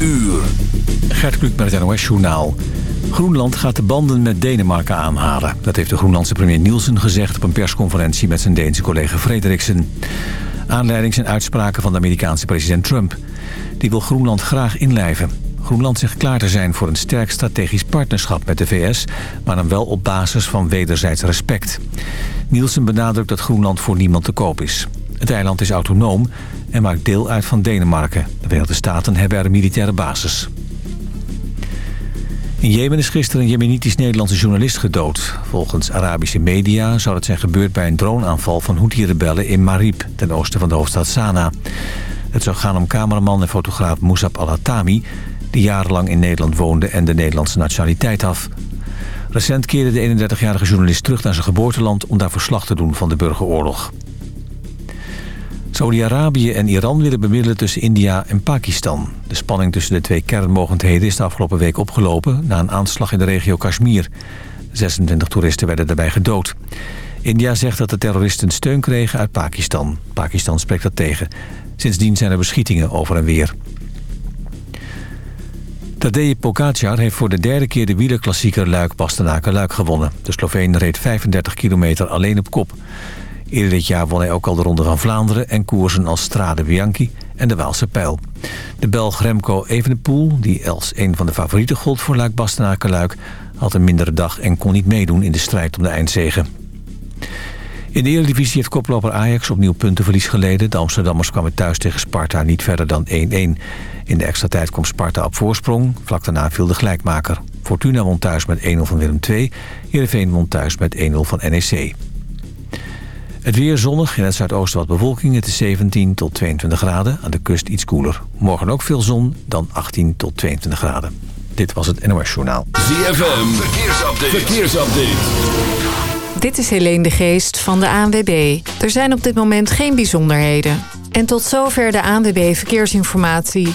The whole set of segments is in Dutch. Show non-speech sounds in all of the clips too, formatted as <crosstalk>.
uur. Gert Kluk met het NOS Journaal. Groenland gaat de banden met Denemarken aanhalen. Dat heeft de Groenlandse premier Nielsen gezegd... op een persconferentie met zijn Deense collega Frederiksen. Aanleiding zijn uitspraken van de Amerikaanse president Trump. Die wil Groenland graag inlijven. Groenland zegt klaar te zijn voor een sterk strategisch partnerschap met de VS... maar dan wel op basis van wederzijds respect. Nielsen benadrukt dat Groenland voor niemand te koop is. Het eiland is autonoom en maakt deel uit van Denemarken. De Verenigde Staten hebben er een militaire basis. In Jemen is gisteren een Jemenitisch-Nederlandse journalist gedood. Volgens Arabische media zou het zijn gebeurd bij een droneaanval van Houthi-rebellen in Marib, ten oosten van de hoofdstad Sanaa. Het zou gaan om cameraman en fotograaf Moussab al-Hatami... die jarenlang in Nederland woonde en de Nederlandse nationaliteit af. Recent keerde de 31-jarige journalist terug naar zijn geboorteland... om daar verslag te doen van de burgeroorlog. Saudi-Arabië en Iran willen bemiddelen tussen India en Pakistan. De spanning tussen de twee kernmogendheden is de afgelopen week opgelopen... na een aanslag in de regio Kashmir. 26 toeristen werden daarbij gedood. India zegt dat de terroristen steun kregen uit Pakistan. Pakistan spreekt dat tegen. Sindsdien zijn er beschietingen over en weer. Tadej Pogacar heeft voor de derde keer de wielerklassieker Luik-Bastenaken-Luik gewonnen. De Sloveen reed 35 kilometer alleen op kop. Eerder dit jaar won hij ook al de Ronde van Vlaanderen... en koersen als Strade Bianchi en de Waalse Pijl. De Belg Remco Evenepoel, die als een van de favorieten gold voor Luik Bastenaken-Luik... had een mindere dag en kon niet meedoen in de strijd om de eindzegen. In de Eredivisie heeft koploper Ajax opnieuw puntenverlies geleden. De Amsterdammers kwamen thuis tegen Sparta niet verder dan 1-1. In de extra tijd kwam Sparta op voorsprong. Vlak daarna viel de gelijkmaker. Fortuna won thuis met 1-0 van Willem II. Heerenveen won thuis met 1-0 van NEC. Het weer zonnig, in het zuidoosten wat bewolking. Het is 17 tot 22 graden, aan de kust iets koeler. Morgen ook veel zon, dan 18 tot 22 graden. Dit was het NOS Journaal. ZFM, verkeersupdate. verkeersupdate. Dit is Helene de Geest van de ANWB. Er zijn op dit moment geen bijzonderheden. En tot zover de ANWB Verkeersinformatie.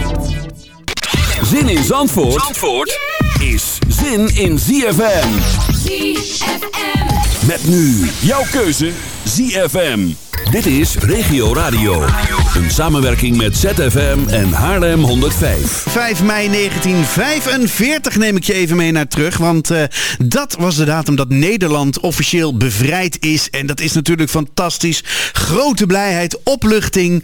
Zin in Zandvoort, Zandvoort is zin in ZFM. ZFM. Met nu jouw keuze ZFM. Dit is Regio Radio. Een samenwerking met ZFM en Haarlem 105. 5 mei 1945 neem ik je even mee naar terug. Want uh, dat was de datum dat Nederland officieel bevrijd is. En dat is natuurlijk fantastisch. Grote blijheid, opluchting.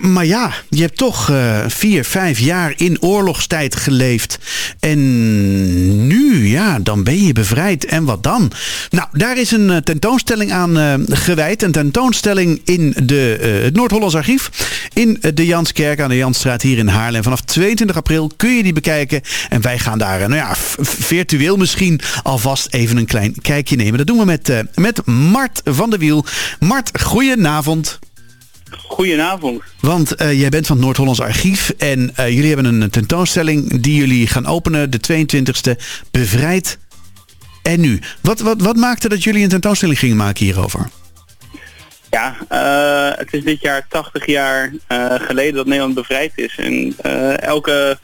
Maar ja, je hebt toch uh, vier, vijf jaar in oorlogstijd geleefd. En nu, ja, dan ben je bevrijd. En wat dan? Nou, daar is een uh, tentoonstelling aan uh, gewijd. Een tentoonstelling in de, het Noord-Hollands Archief. In de Janskerk aan de Jansstraat hier in Haarlem. Vanaf 22 april kun je die bekijken. En wij gaan daar, nou ja, virtueel misschien alvast even een klein kijkje nemen. Dat doen we met, met Mart van der Wiel. Mart, goedenavond. Goedenavond. Want uh, jij bent van het Noord-Hollands Archief en uh, jullie hebben een tentoonstelling die jullie gaan openen, de 22e, Bevrijd en nu. Wat, wat, wat maakte dat jullie een tentoonstelling gingen maken hierover? Ja, uh, het is dit jaar 80 jaar geleden dat Nederland bevrijd is. En elke,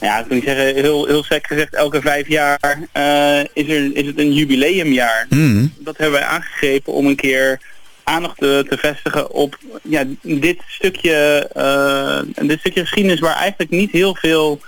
ja, ik wil niet zeggen, heel, heel sec gezegd, elke vijf jaar is, er, is het een jubileumjaar. Mm. Dat hebben wij aangegrepen om een keer aandacht te, te, vestigen op ja, dit, stukje, uh, dit stukje geschiedenis waar eigenlijk niet heel veel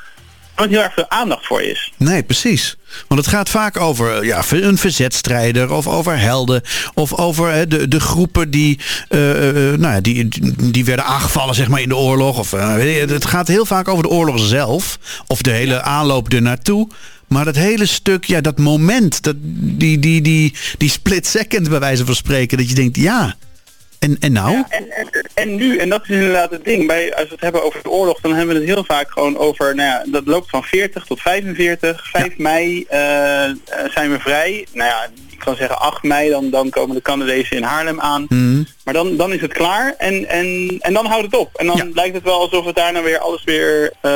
wat heel erg veel aandacht voor is. Nee, precies. Want het gaat vaak over ja, een verzetstrijder of over helden of over de, de groepen die, uh, uh, nou ja, die, die werden aangevallen zeg maar, in de oorlog. Of, het gaat heel vaak over de oorlog zelf of de hele aanloop er naartoe. Maar dat hele stuk, ja, dat moment, dat, die, die, die, die split second bij wijze van spreken, dat je denkt, ja, En, en nou? Ja, en, en, en nu, en dat is inderdaad het ding, bij, als we het hebben over de oorlog, dan hebben we het heel vaak gewoon over, nou ja, dat loopt van 40 tot 45. 5 mei eh, eh, zijn we vrij. Nou ja, ik kan zeggen 8 mei, dan, dan komen de Canadezen in Haarlem aan. Mhm. Maar dan, dan is het klaar en, en, en dan houdt het op. En dan Ja. lijkt het wel alsof het daarna weer alles weer, eh,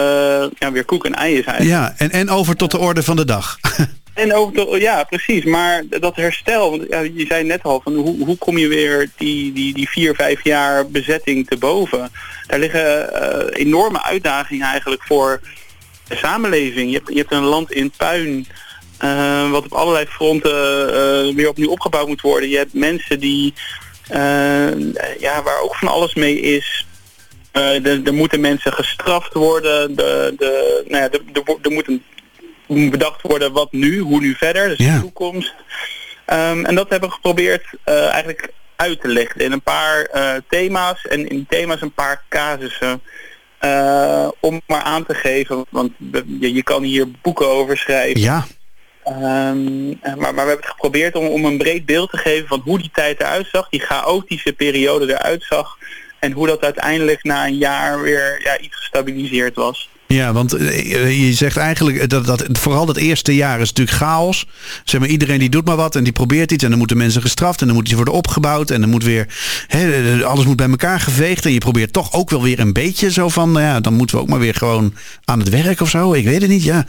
ja, weer koek en ei is eigenlijk. Ja, en, en over tot de orde van de dag. <laughs> En ook, ja, precies. Maar dat herstel, want je zei net al, van hoe, hoe kom je weer die, die, die vier, vijf jaar bezetting te boven? Daar liggen eh, enorme uitdagingen eigenlijk voor de samenleving. Je hebt, je hebt een land in puin, eh, wat op allerlei fronten eh, weer opnieuw opgebouwd moet worden. Je hebt mensen die, ja, waar ook van alles mee is. Er, er moeten mensen gestraft worden. De, de, nou ja, er, er, er moet een moet bedacht worden wat nu, hoe nu verder, dus Ja. de toekomst. Ehm, en dat hebben we geprobeerd eh, eigenlijk uit te leggen in een paar eh, thema's en in die thema's een paar casussen. eh, om maar aan te geven, want je, je kan hier boeken over schrijven. Ja, Ehm, eh, maar, maar we hebben het geprobeerd om, om een breed beeld te geven van hoe die tijd eruit zag, die chaotische periode eruit zag. En hoe dat uiteindelijk na een jaar weer ja, iets gestabiliseerd was. Ja want eh, je zegt eigenlijk dat, dat vooral dat eerste jaar is natuurlijk chaos. Zeg maar, iedereen die doet maar wat en die probeert iets en dan moeten mensen gestraft en dan moeten ze worden opgebouwd en dan moet weer, hè, alles moet bij elkaar geveegd en je probeert toch ook wel weer een beetje zo van, nou ja, dan moeten we ook maar weer gewoon aan het werk of zo. Ik weet het niet, ja.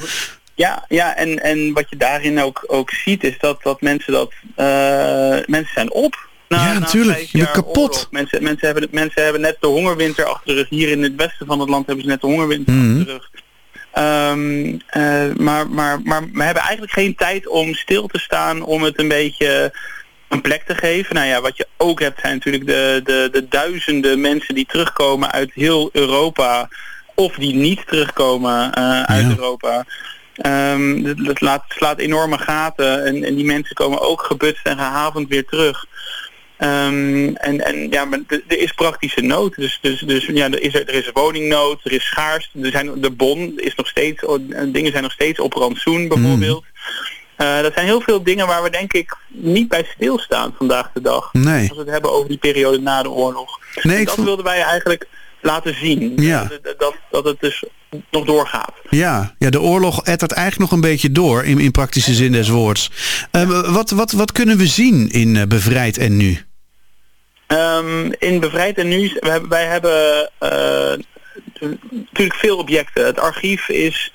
Ja, ja en, en wat je daarin ook, ook ziet is dat, dat mensen dat eh, mensen zijn op. Ja, natuurlijk. Je bent kapot. Mensen, mensen, hebben, mensen hebben net de hongerwinter achter de rug. Hier in het westen van het land hebben ze net de hongerwinter Mhm. achter de rug. Ehm, eh, maar, maar, maar we hebben eigenlijk geen tijd om stil te staan om het een beetje een plek te geven. Nou ja, wat je ook hebt zijn natuurlijk de, de, de duizenden mensen die terugkomen uit heel Europa of die niet terugkomen eh, uit Ja. Europa. Ehm, dat, dat laat, slaat enorme gaten en, en die mensen komen ook gebutst en gehavend weer terug. Ehm, en, en ja, maar er is praktische nood. Dus, dus, dus ja, er is, er is woningnood, er is schaars. Er zijn, de bon is nog steeds, oh, dingen zijn nog steeds op rantsoen bijvoorbeeld. Eh, dat zijn heel veel dingen waar we denk ik niet bij stilstaan vandaag de dag. Nee. Als we het hebben over die periode na de oorlog. Nee, En dat vond- wilden wij eigenlijk laten zien. Ja. Dat, dat, het dus nog doorgaat. Ja, ja, de oorlog ettert eigenlijk nog een beetje door in, in praktische zin des woords. Eh, wat, wat, wat kunnen we zien in eh, Bevrijd en Nu? Ehm, in Bevrijd en Nu, we hebben, wij hebben eh, natuurlijk veel objecten. Het archief is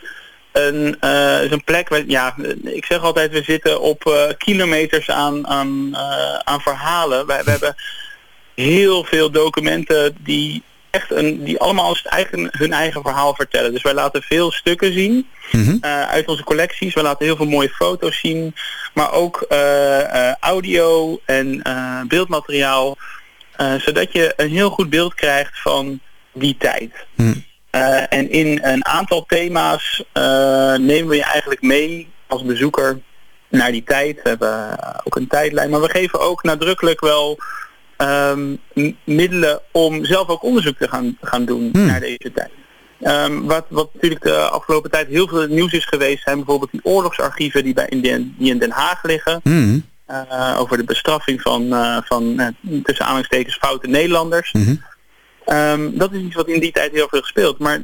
een, eh, is een plek, waar, ja, ik zeg altijd, we zitten op eh, kilometers aan, aan, aan verhalen. Wij, we hebben heel veel documenten die echt een, die allemaal als eigen, hun eigen verhaal vertellen. Dus wij laten veel stukken zien eh, uit onze collecties. We laten heel veel mooie foto's zien, maar ook audio en beeldmateriaal. Eh, zodat je een heel goed beeld krijgt van die tijd. Hm. Eh, en in een aantal thema's eh, nemen we je eigenlijk mee als bezoeker naar die tijd. We hebben ook een tijdlijn, maar we geven ook nadrukkelijk wel ehm, m- middelen om zelf ook onderzoek te gaan, gaan doen Hmm. naar deze tijd. Ehm, wat, wat natuurlijk de afgelopen tijd heel veel nieuws is geweest, zijn bijvoorbeeld die oorlogsarchieven die, bij in, Den, die in Den Haag liggen. Mhm. Eh, over de bestraffing van, eh, van eh, tussen aanhalingstekens foute Nederlanders. Mhm. Ehm, dat is iets wat in die tijd heel veel gespeeld. Maar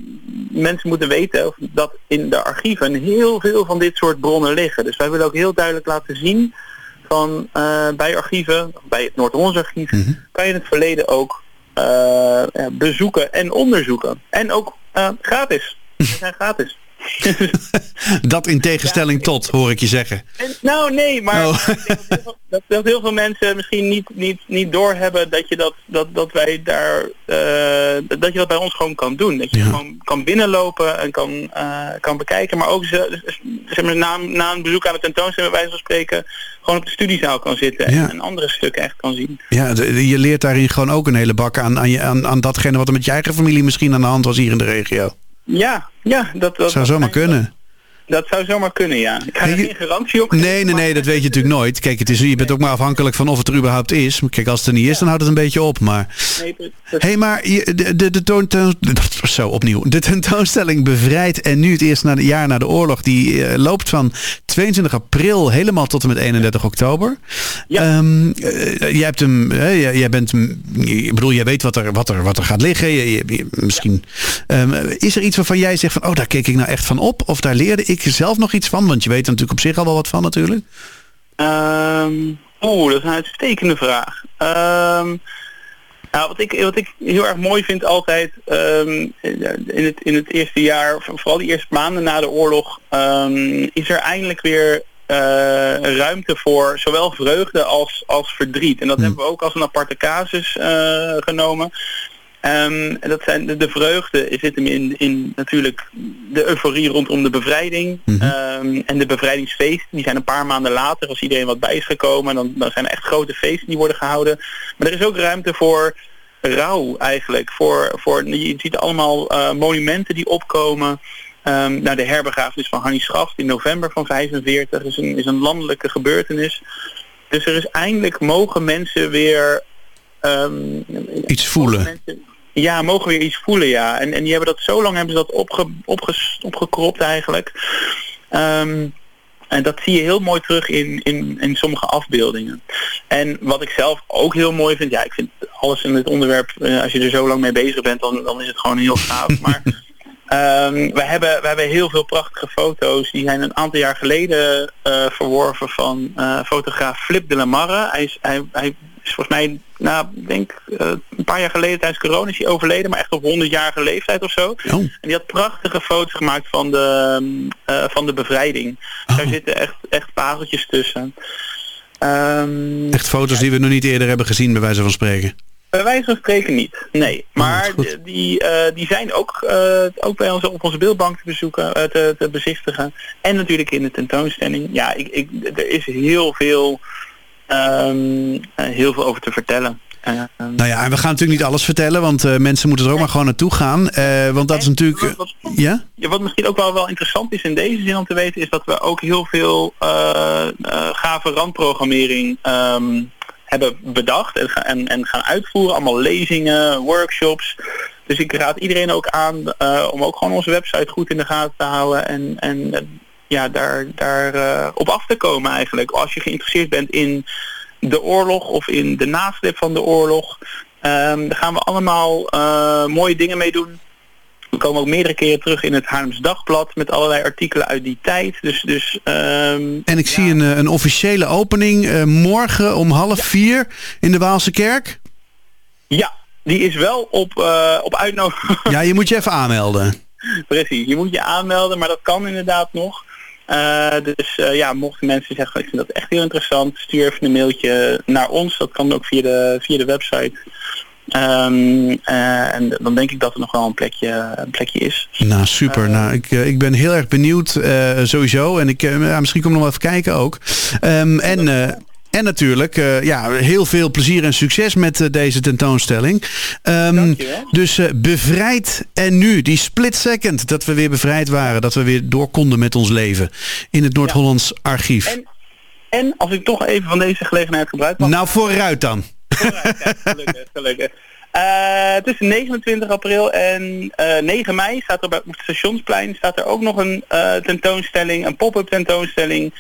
mensen moeten weten of dat in de archieven heel veel van dit soort bronnen liggen. Dus wij willen ook heel duidelijk laten zien van bij archieven, bij het Noord-Hollands archief, Mhm. kan je het verleden ook bezoeken en onderzoeken. En ook gratis. <laughs> Ze zijn gratis. <laughs> Dat in tegenstelling tot, hoor ik je zeggen. En- nou nee, maar Oh. <laughs> ik denk dat, heel veel, dat, dat heel veel mensen misschien niet, niet, niet doorhebben dat je dat, dat, dat wij daar eh, dat je dat bij ons gewoon kan doen. Dat je Ja. gewoon kan binnenlopen en kan, eh, kan bekijken, maar ook ze, zeg maar, na, na een bezoek aan de tentoonstelling bij wijze van spreken gewoon op de studiezaal kan zitten Ja. en andere stukken echt kan zien. Ja, de- je leert daarin gewoon ook een hele bak aan, aan, je- aan, aan datgene wat er met je eigen familie misschien aan de hand was hier in de regio. Ja, ja, dat, dat Zou zomaar kunnen. Dat zou zomaar kunnen, ja. Ik ga er geen garantie op Nee, nee, nee, dat weet je natuurlijk nooit. Kijk, het is, je bent ook maar afhankelijk van of het er überhaupt is. Kijk, als het er niet is, dan houdt het een beetje op. Maar... Nee, hey, maar de, de, de, zo, opnieuw. de tentoonstelling Bevrijd en nu het eerste jaar na de oorlog... die uh, loopt van 22 april helemaal tot en met 31 oktober. Ja. Um, uh, jij, hebt hem, jij, jij, bent, ik bedoel, jij weet wat er, wat er, wat er gaat liggen. Je, je, misschien, um, is er iets waarvan jij zegt van... oh, daar keek ik nou echt van op? Of daar leerde ik zelf nog iets van? Want je weet er natuurlijk op zich al wel wat van natuurlijk. Um, Oeh, dat is een uitstekende vraag. Um, nou, wat ik, wat ik heel erg mooi vind altijd um, in, het, in het eerste jaar, vooral die eerste maanden na de oorlog, is er eindelijk weer uh, ruimte voor zowel vreugde als, als verdriet. En dat hmm. hebben we ook als een aparte casus uh, genomen. Um, en dat zijn de, de vreugde zit hem in, in natuurlijk de euforie rondom de bevrijding. Mhm. um, en de bevrijdingsfeesten, die zijn een paar maanden later, als iedereen wat bij is gekomen, dan, dan zijn er echt grote feesten die worden gehouden. Maar er is ook ruimte voor rouw eigenlijk. Voor, voor, je ziet allemaal uh, monumenten die opkomen. Um, naar de herbegrafenis van Hannie Schaft in november van 45 is een, is een landelijke gebeurtenis. Dus er is eindelijk mogen mensen weer um, iets voelen. Ja, mogen weer iets voelen, ja. En, en die hebben dat zo lang hebben ze dat opge, opge, opgekropt eigenlijk. Um, en dat zie je heel mooi terug in, in, in sommige afbeeldingen. En wat ik zelf ook heel mooi vind, ja, ik vind alles in het onderwerp, uh, als je er zo lang mee bezig bent, dan, dan is het gewoon heel gaaf. Maar um, <laughs> we, hebben, we hebben heel veel prachtige foto's. Die zijn een aantal jaar geleden uh, verworven van uh, fotograaf Flip de la Marre. Hij, is, hij, hij is volgens mij, nou, ik denk uh, een paar jaar geleden tijdens corona is hij overleden, maar echt op 100-jarige leeftijd of zo. Oh. En die had prachtige foto's gemaakt van de, uh, van de bevrijding. Oh. Daar zitten echt, echt pareltjes tussen. Um, echt foto's die we nog niet eerder hebben gezien, bij wijze van spreken? Bij wijze van spreken niet, nee. Oh, maar die, uh, die zijn ook, uh, ook bij ons op onze beeldbank te bezoeken, uh, te, te bezichtigen. En natuurlijk in de tentoonstelling. Ja, ik, ik, er is heel veel um, heel veel over te vertellen. Uh, nou ja, en we gaan natuurlijk niet alles vertellen, want uh, mensen moeten er ook maar gewoon naartoe gaan. Uh, want dat is natuurlijk... Wat, ja? ja? Wat misschien ook wel, wel interessant is in deze zin om te weten, is dat we ook heel veel gave randprogrammering um, hebben bedacht en, en, en, gaan uitvoeren. Allemaal lezingen, workshops. Dus ik raad iedereen ook aan om ook gewoon onze website goed in de gaten te houden en, en ja, daar, daar uh, op af te komen eigenlijk. Als je geïnteresseerd bent in de oorlog of in de nasleep van de oorlog. Um, daar gaan we allemaal uh, mooie dingen mee doen. We komen ook meerdere keren terug in het Haarlems Dagblad met allerlei artikelen uit die tijd. Dus, dus, um, en ik ja. zie een, eh, een officiële opening uh, morgen om half ja. vier in de Waalse Kerk. Ja, die is wel op, uh, op uitnodiging. Ja, je moet je even <laughs> aanmelden. Precies, je moet je aanmelden, maar dat kan inderdaad nog. Uh, dus uh, ja, mochten mensen zeggen, ik vind dat echt heel interessant, stuur even een mailtje naar ons. Dat kan ook via de, via de website. Um, uh, en dan denk ik dat er nog wel een plekje, een plekje is. Nou, super. nou, ik, ik ben heel erg benieuwd sowieso. En ik, misschien kom ik nog wel even kijken ook. Um, en en natuurlijk uh, ja, heel veel plezier en succes met uh, deze tentoonstelling. Um, dus uh, bevrijd en nu, die split second dat we weer bevrijd waren. Dat we weer door konden met ons leven in het Noord-Hollands archief. En, en, als ik toch even van deze gelegenheid gebruik mag... Nou, vooruit dan. Vooruit, ja, gelukkig, gelukkig. Tussen 29 april en 9 mei staat er bij, op het stationsplein staat er ook nog een tentoonstelling, een pop-up tentoonstelling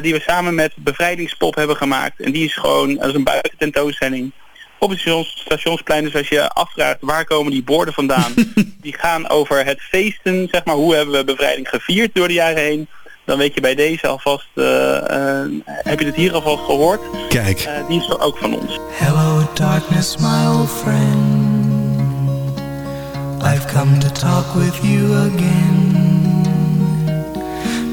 die we samen met Bevrijdingspop hebben gemaakt. En die is gewoon, dat is een buitententoonstelling op het stationsplein. Dus als je afvraagt waar komen die borden vandaan, <laughs> die gaan over het feesten, zeg maar, hoe hebben we bevrijding gevierd door de jaren heen. Dan weet je bij deze alvast, uh, uh, heb je het hier alvast gehoord. Kijk. die is ook van ons. Hello darkness my old friend. I've come to talk with you again.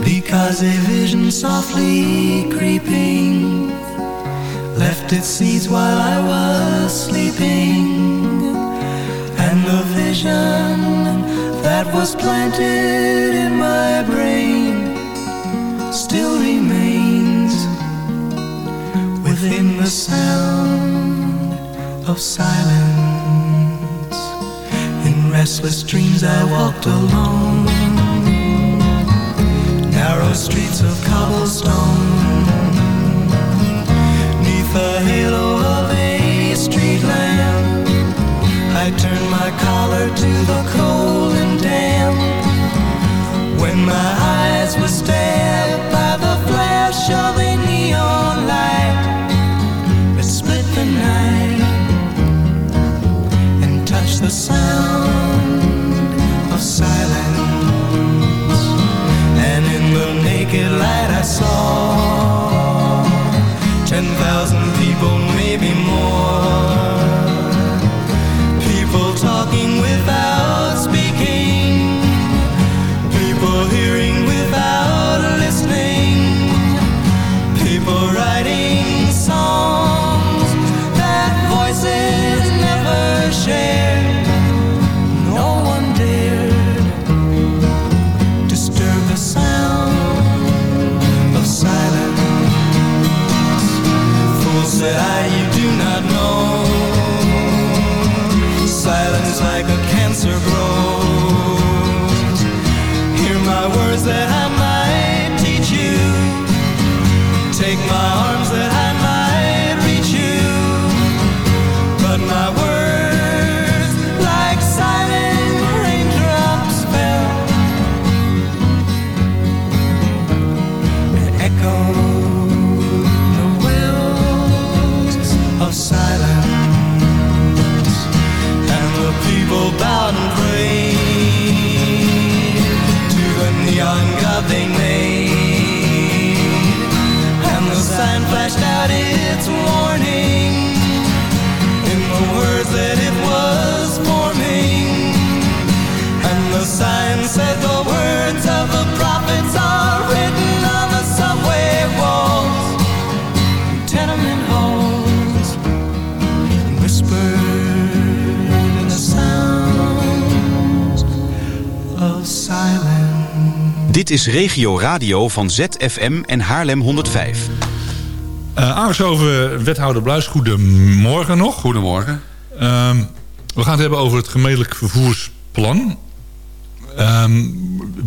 Because a vision softly creeping Left its seeds while I was sleeping And the vision that was planted in my brain Still remains within the sound of silence In restless dreams I walked alone narrow streets of cobblestone. Neath halo of a street lamp, I turned my collar to the cold and damp. When my eyes were stabbed and Dit is Regio Radio van ZFM en Haarlem 105. Eh aangeschoven wethouder Bluis, goedemorgen nog. Goedemorgen. Ehm, we gaan het hebben over het gemeentelijk vervoersplan. Ehm,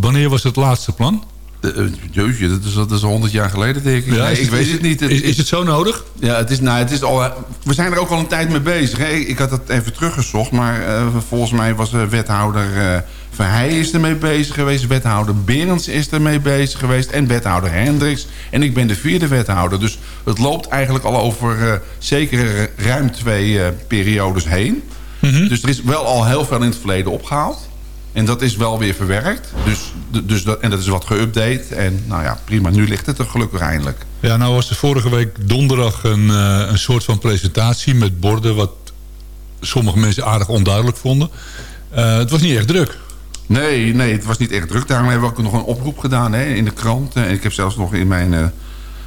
wanneer was het laatste plan? Uh, jeetje, dat is, dat is al 100 jaar geleden, denk ik. Ja, nee, ik het- weet het niet. het- is- is het zo nodig? Ja, het is, nou, het is al, eh, we zijn er ook al een tijd mee bezig. Hè. Ik had het even teruggezocht, maar eh, volgens mij was eh, wethouder eh Verheij is ermee bezig geweest. Wethouder Berends is ermee bezig geweest. En wethouder Hendricks. En ik ben de vierde wethouder. Dus het loopt eigenlijk al over eh, zeker eh, ruim twee eh, periodes heen. Dus er is wel al heel veel in het verleden opgehaald. En dat is wel weer verwerkt. Dus, dus dat, en dat is wat geüpdate. En nou ja, prima. Nu ligt het er gelukkig eindelijk. Ja, nou was er vorige week donderdag een, eh, een soort van presentatie met borden... wat sommige mensen aardig onduidelijk vonden. Eh, het was niet echt druk. Nee, nee, het was niet echt druk. Daarom hebben we ook nog een oproep gedaan hè, in de krant. En ik heb zelfs nog in mijn, eh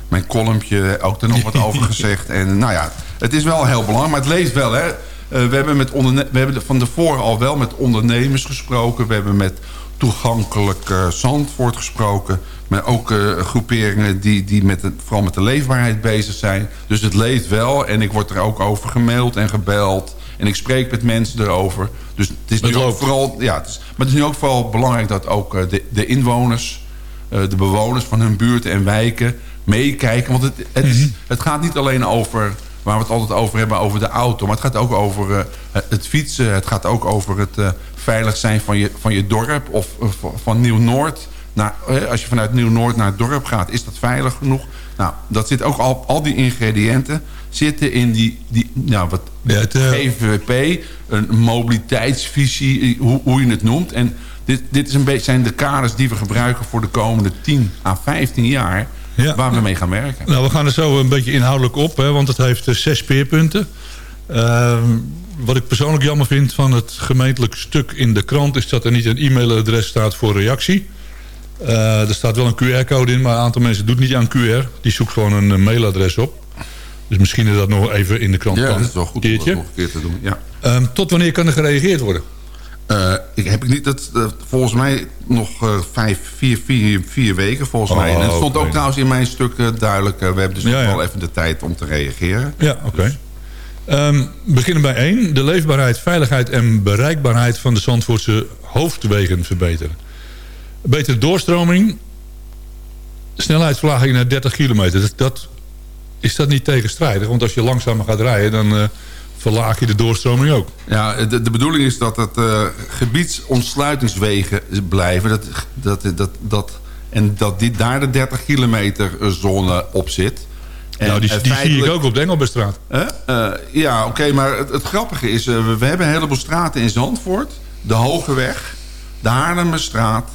mijn columnje ook er nog wat over <laughs> gezegd. En nou ja, het is wel heel belangrijk, maar het leeft wel. Hè. Eh, we hebben, met onderne- we hebben van tevoren al wel met ondernemers gesproken. We hebben met toegankelijk eh, Zandvoort gesproken. Maar ook eh, groeperingen die, die met de, vooral met de leefbaarheid bezig zijn. Dus het leeft wel. En ik word er ook over gemaild en gebeld. En ik spreek met mensen erover. Dus het is Het nu ook vooral... Ja, het is, maar het is nu ook vooral belangrijk dat ook de, de inwoners... de bewoners van hun buurten en wijken meekijken. Want het, het, is- Mhm. het gaat niet alleen over... waar we het altijd over hebben, over de auto. Maar het gaat ook over eh, het fietsen. Het gaat ook over het eh, veilig zijn van je, van je dorp. Of eh, van- Nieuw-Noord. Als je vanuit Nieuw-Noord naar het dorp gaat, is dat veilig genoeg? Nou, dat zit ook al, al die ingrediënten zitten in die, die nou, wat Ja, het, GVP, een mobiliteitsvisie, hoe, hoe je het noemt. En dit, dit is een beetje, zijn de kaders die we gebruiken voor de komende 10 à 15 jaar... Ja. waar we mee gaan werken. Nou, we gaan er zo een beetje inhoudelijk op, hè, want het heeft eh, zes speerpunten. Ehm, wat ik persoonlijk jammer vind van het gemeentelijk stuk in de krant... is dat er niet een e-mailadres staat voor reactie. Eh, er staat wel een QR-code in, maar een aantal mensen doet niet aan QR. Die zoekt gewoon een eh, mailadres op. Dus misschien is dat nog even in de krant. Ja, kan. dat is wel goed om dat nog een keer te doen. Ja. Ehm, tot wanneer kan er gereageerd worden? Eh, ik heb ik niet dat volgens mij nog eh, vijf, vier, vier, vier weken volgens Oh, mij. En het stond ook trouwens in mijn stuk eh, duidelijk. we hebben dus Ja, nog ja. wel even de tijd om te reageren. Ja, oké. Ehm, we beginnen bij één. De leefbaarheid, veiligheid en bereikbaarheid van de Zandvoortse hoofdwegen verbeteren. Betere doorstroming. snelheidsverlaging naar 30 kilometer. Dat, dat, is dat niet tegenstrijdig? Want als je langzamer gaat rijden, dan verlaag je de doorstroming ook. Ja, de, de bedoeling is dat het uh, gebiedsontsluitingswegen blijven. Dat, dat, dat, dat, en dat die, daar de 30 kilometer zone op zit. En nou, die, die zie ik ook op de Engelbestraat. Uh, ja, oké, maar het, het, grappige is... we, we hebben een heleboel straten in Zandvoort. De Hogeweg, de Haarlemmerstraat...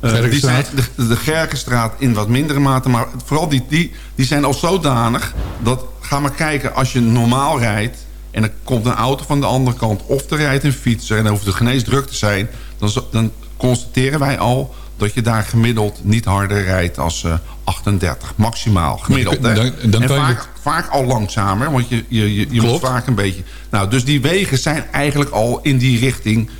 Die zijn, de, de Gerkenstraat in wat mindere mate. Maar vooral die, die, die zijn al zodanig... dat ga maar kijken als je normaal rijdt... en er komt een auto van de andere kant... of er rijdt een fietser en dan hoeft het geen druk te zijn... Dan, dan constateren wij al dat je daar gemiddeld niet harder rijdt als uh, 38. Maximaal, gemiddeld. Dan, dan en vaak, vaak, al langzamer, want je, je, je, je moet vaak een beetje... Nou, dus die wegen zijn eigenlijk al in die richting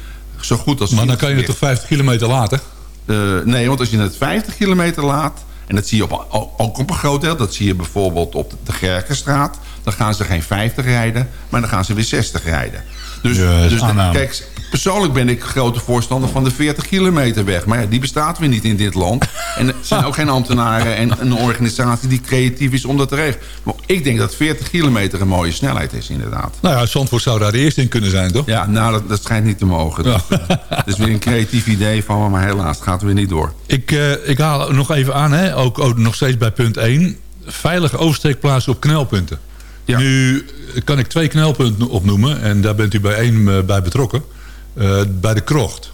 zo goed als... Maar dan kan je het toch 50 kilometer later? Uh, nee, want als je het 50 kilometer laat... en dat zie je op, ook op een groot deel... dat zie je bijvoorbeeld op de Gerkenstraat... dan gaan ze geen 50 rijden, maar dan gaan ze weer 60 rijden. Dus, dus kijk, persoonlijk ben ik grote voorstander van de 40 kilometer weg. Maar ja, die bestaat weer niet in dit land. En er zijn ook geen ambtenaren en een organisatie die creatief is om dat te regelen. Maar ik denk dat 40 kilometer een mooie snelheid is, inderdaad. Nou ja, Zandvoort zou daar de eerste in kunnen zijn, toch? Ja, nou, dat, dat schijnt niet te mogen. Ja. Dat is weer een creatief idee van me, maar helaas, het gaat weer niet door. Ik, uh, ik haal nog even aan, hè, ook, ook nog steeds bij punt 1. Veilige oversteekplaatsen op knelpunten. Ja. Nu kan ik twee knelpunten opnoemen. En daar bent u bij één uh, bij betrokken. Uh, bij de krocht.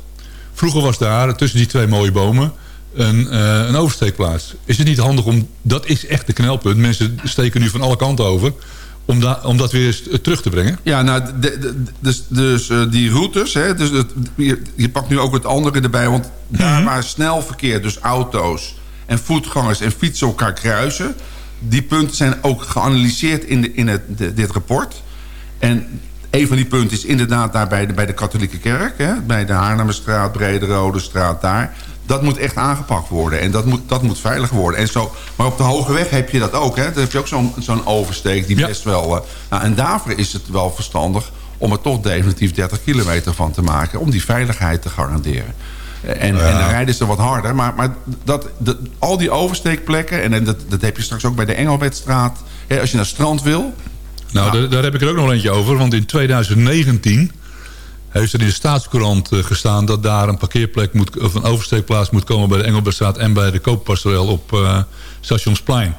Vroeger was daar tussen die twee mooie bomen een, uh, een oversteekplaats. Is het niet handig om... Dat is echt de knelpunt. Mensen steken nu van alle kanten over. Om, da, om dat weer terug te brengen? Ja, nou, de, de, dus, dus uh, die routes... Hè, dus het, je, je, pakt nu ook het andere erbij. Want daar waar snel verkeer, dus auto's en voetgangers en fietsen elkaar kruisen die punten zijn ook geanalyseerd in, de, in het, dit rapport. En een van die punten is inderdaad daar bij de, bij de katholieke kerk. Hè? Bij de Haarlemmerstraat, Brederode straat daar. Dat moet echt aangepakt worden. En dat moet, dat moet veilig worden. En zo, maar op de Hoge Weg heb je dat ook. Hè? Daar heb je ook zo'n zo'n oversteek die best wel... Uh, nou, en daarvoor is het wel verstandig om er toch definitief 30 kilometer van te maken... om die veiligheid te garanderen. En, en, dan rijden ze wat harder. Maar, maar dat, al die oversteekplekken... en, dat, dat heb je straks ook bij de Engelbedstraat... Hè, als je naar strand wil... Nou, Daar, daar, heb ik er ook nog eentje over. Want in 2019 heeft er in de staatskrant uh, gestaan... dat daar een parkeerplek moet, of een oversteekplaats moet komen... bij de Engelbedstraat en bij de Kooppastorel op uh, Stationsplein.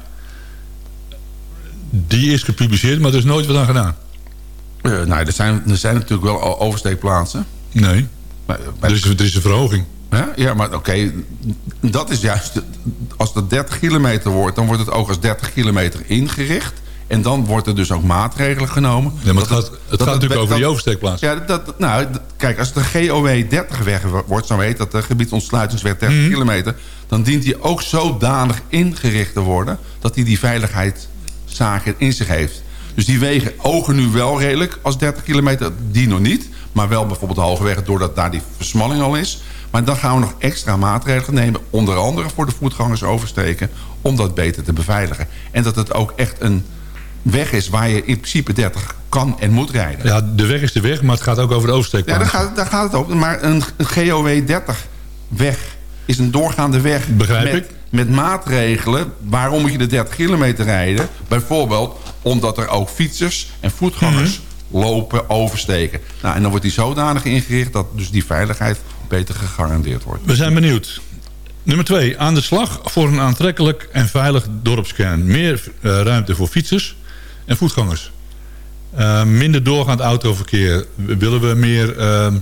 Die is gepubliceerd, maar er is nooit wat aan gedaan. Uh, nou, er zijn, er zijn natuurlijk wel oversteekplaatsen. Nee. Maar, maar, dus er is een verhoging. Ja, ja maar oké, dat is juist... Als het 30 kilometer wordt, dan wordt het ook als 30 kilometer ingericht. En dan wordt er dus ook maatregelen genomen. Ja, maar het gaat, het gaat natuurlijk over die oversteekplaats. Ja, dat, nou, kijk, als de GOW 30 weg wordt, zo heet dat de gebiedsontsluitingswet 30 mm. kilometer... dan dient die ook zodanig ingericht te worden... dat hij die veiligheidszaken in zich heeft. Dus die wegen ogen nu wel redelijk als 30 kilometer, die nog niet. Maar wel bijvoorbeeld de Hogeweg, doordat daar die versmalling al is. Maar dan gaan we nog extra maatregelen nemen. Onder andere voor de voetgangers oversteken. Om dat beter te beveiligen. En dat het ook echt een weg is waar je in principe 30 kan en moet rijden. Ja, de weg is de weg, maar het gaat ook over de oversteekplaats. Ja, daar gaat, daar gaat het over. Maar een, een GOW 30 weg is een doorgaande weg. Begrijp met, ik. Met maatregelen. Waarom moet je de 30 kilometer rijden? Bijvoorbeeld omdat er ook fietsers en voetgangers mm -hmm. Lopen, oversteken. Nou, en dan wordt die zodanig ingericht dat dus die veiligheid beter gegarandeerd wordt. We zijn benieuwd. Nummer twee, aan de slag voor een aantrekkelijk en veilig dorpskern. Meer uh, ruimte voor fietsers en voetgangers. Uh, minder doorgaand autoverkeer. Willen we meer uh,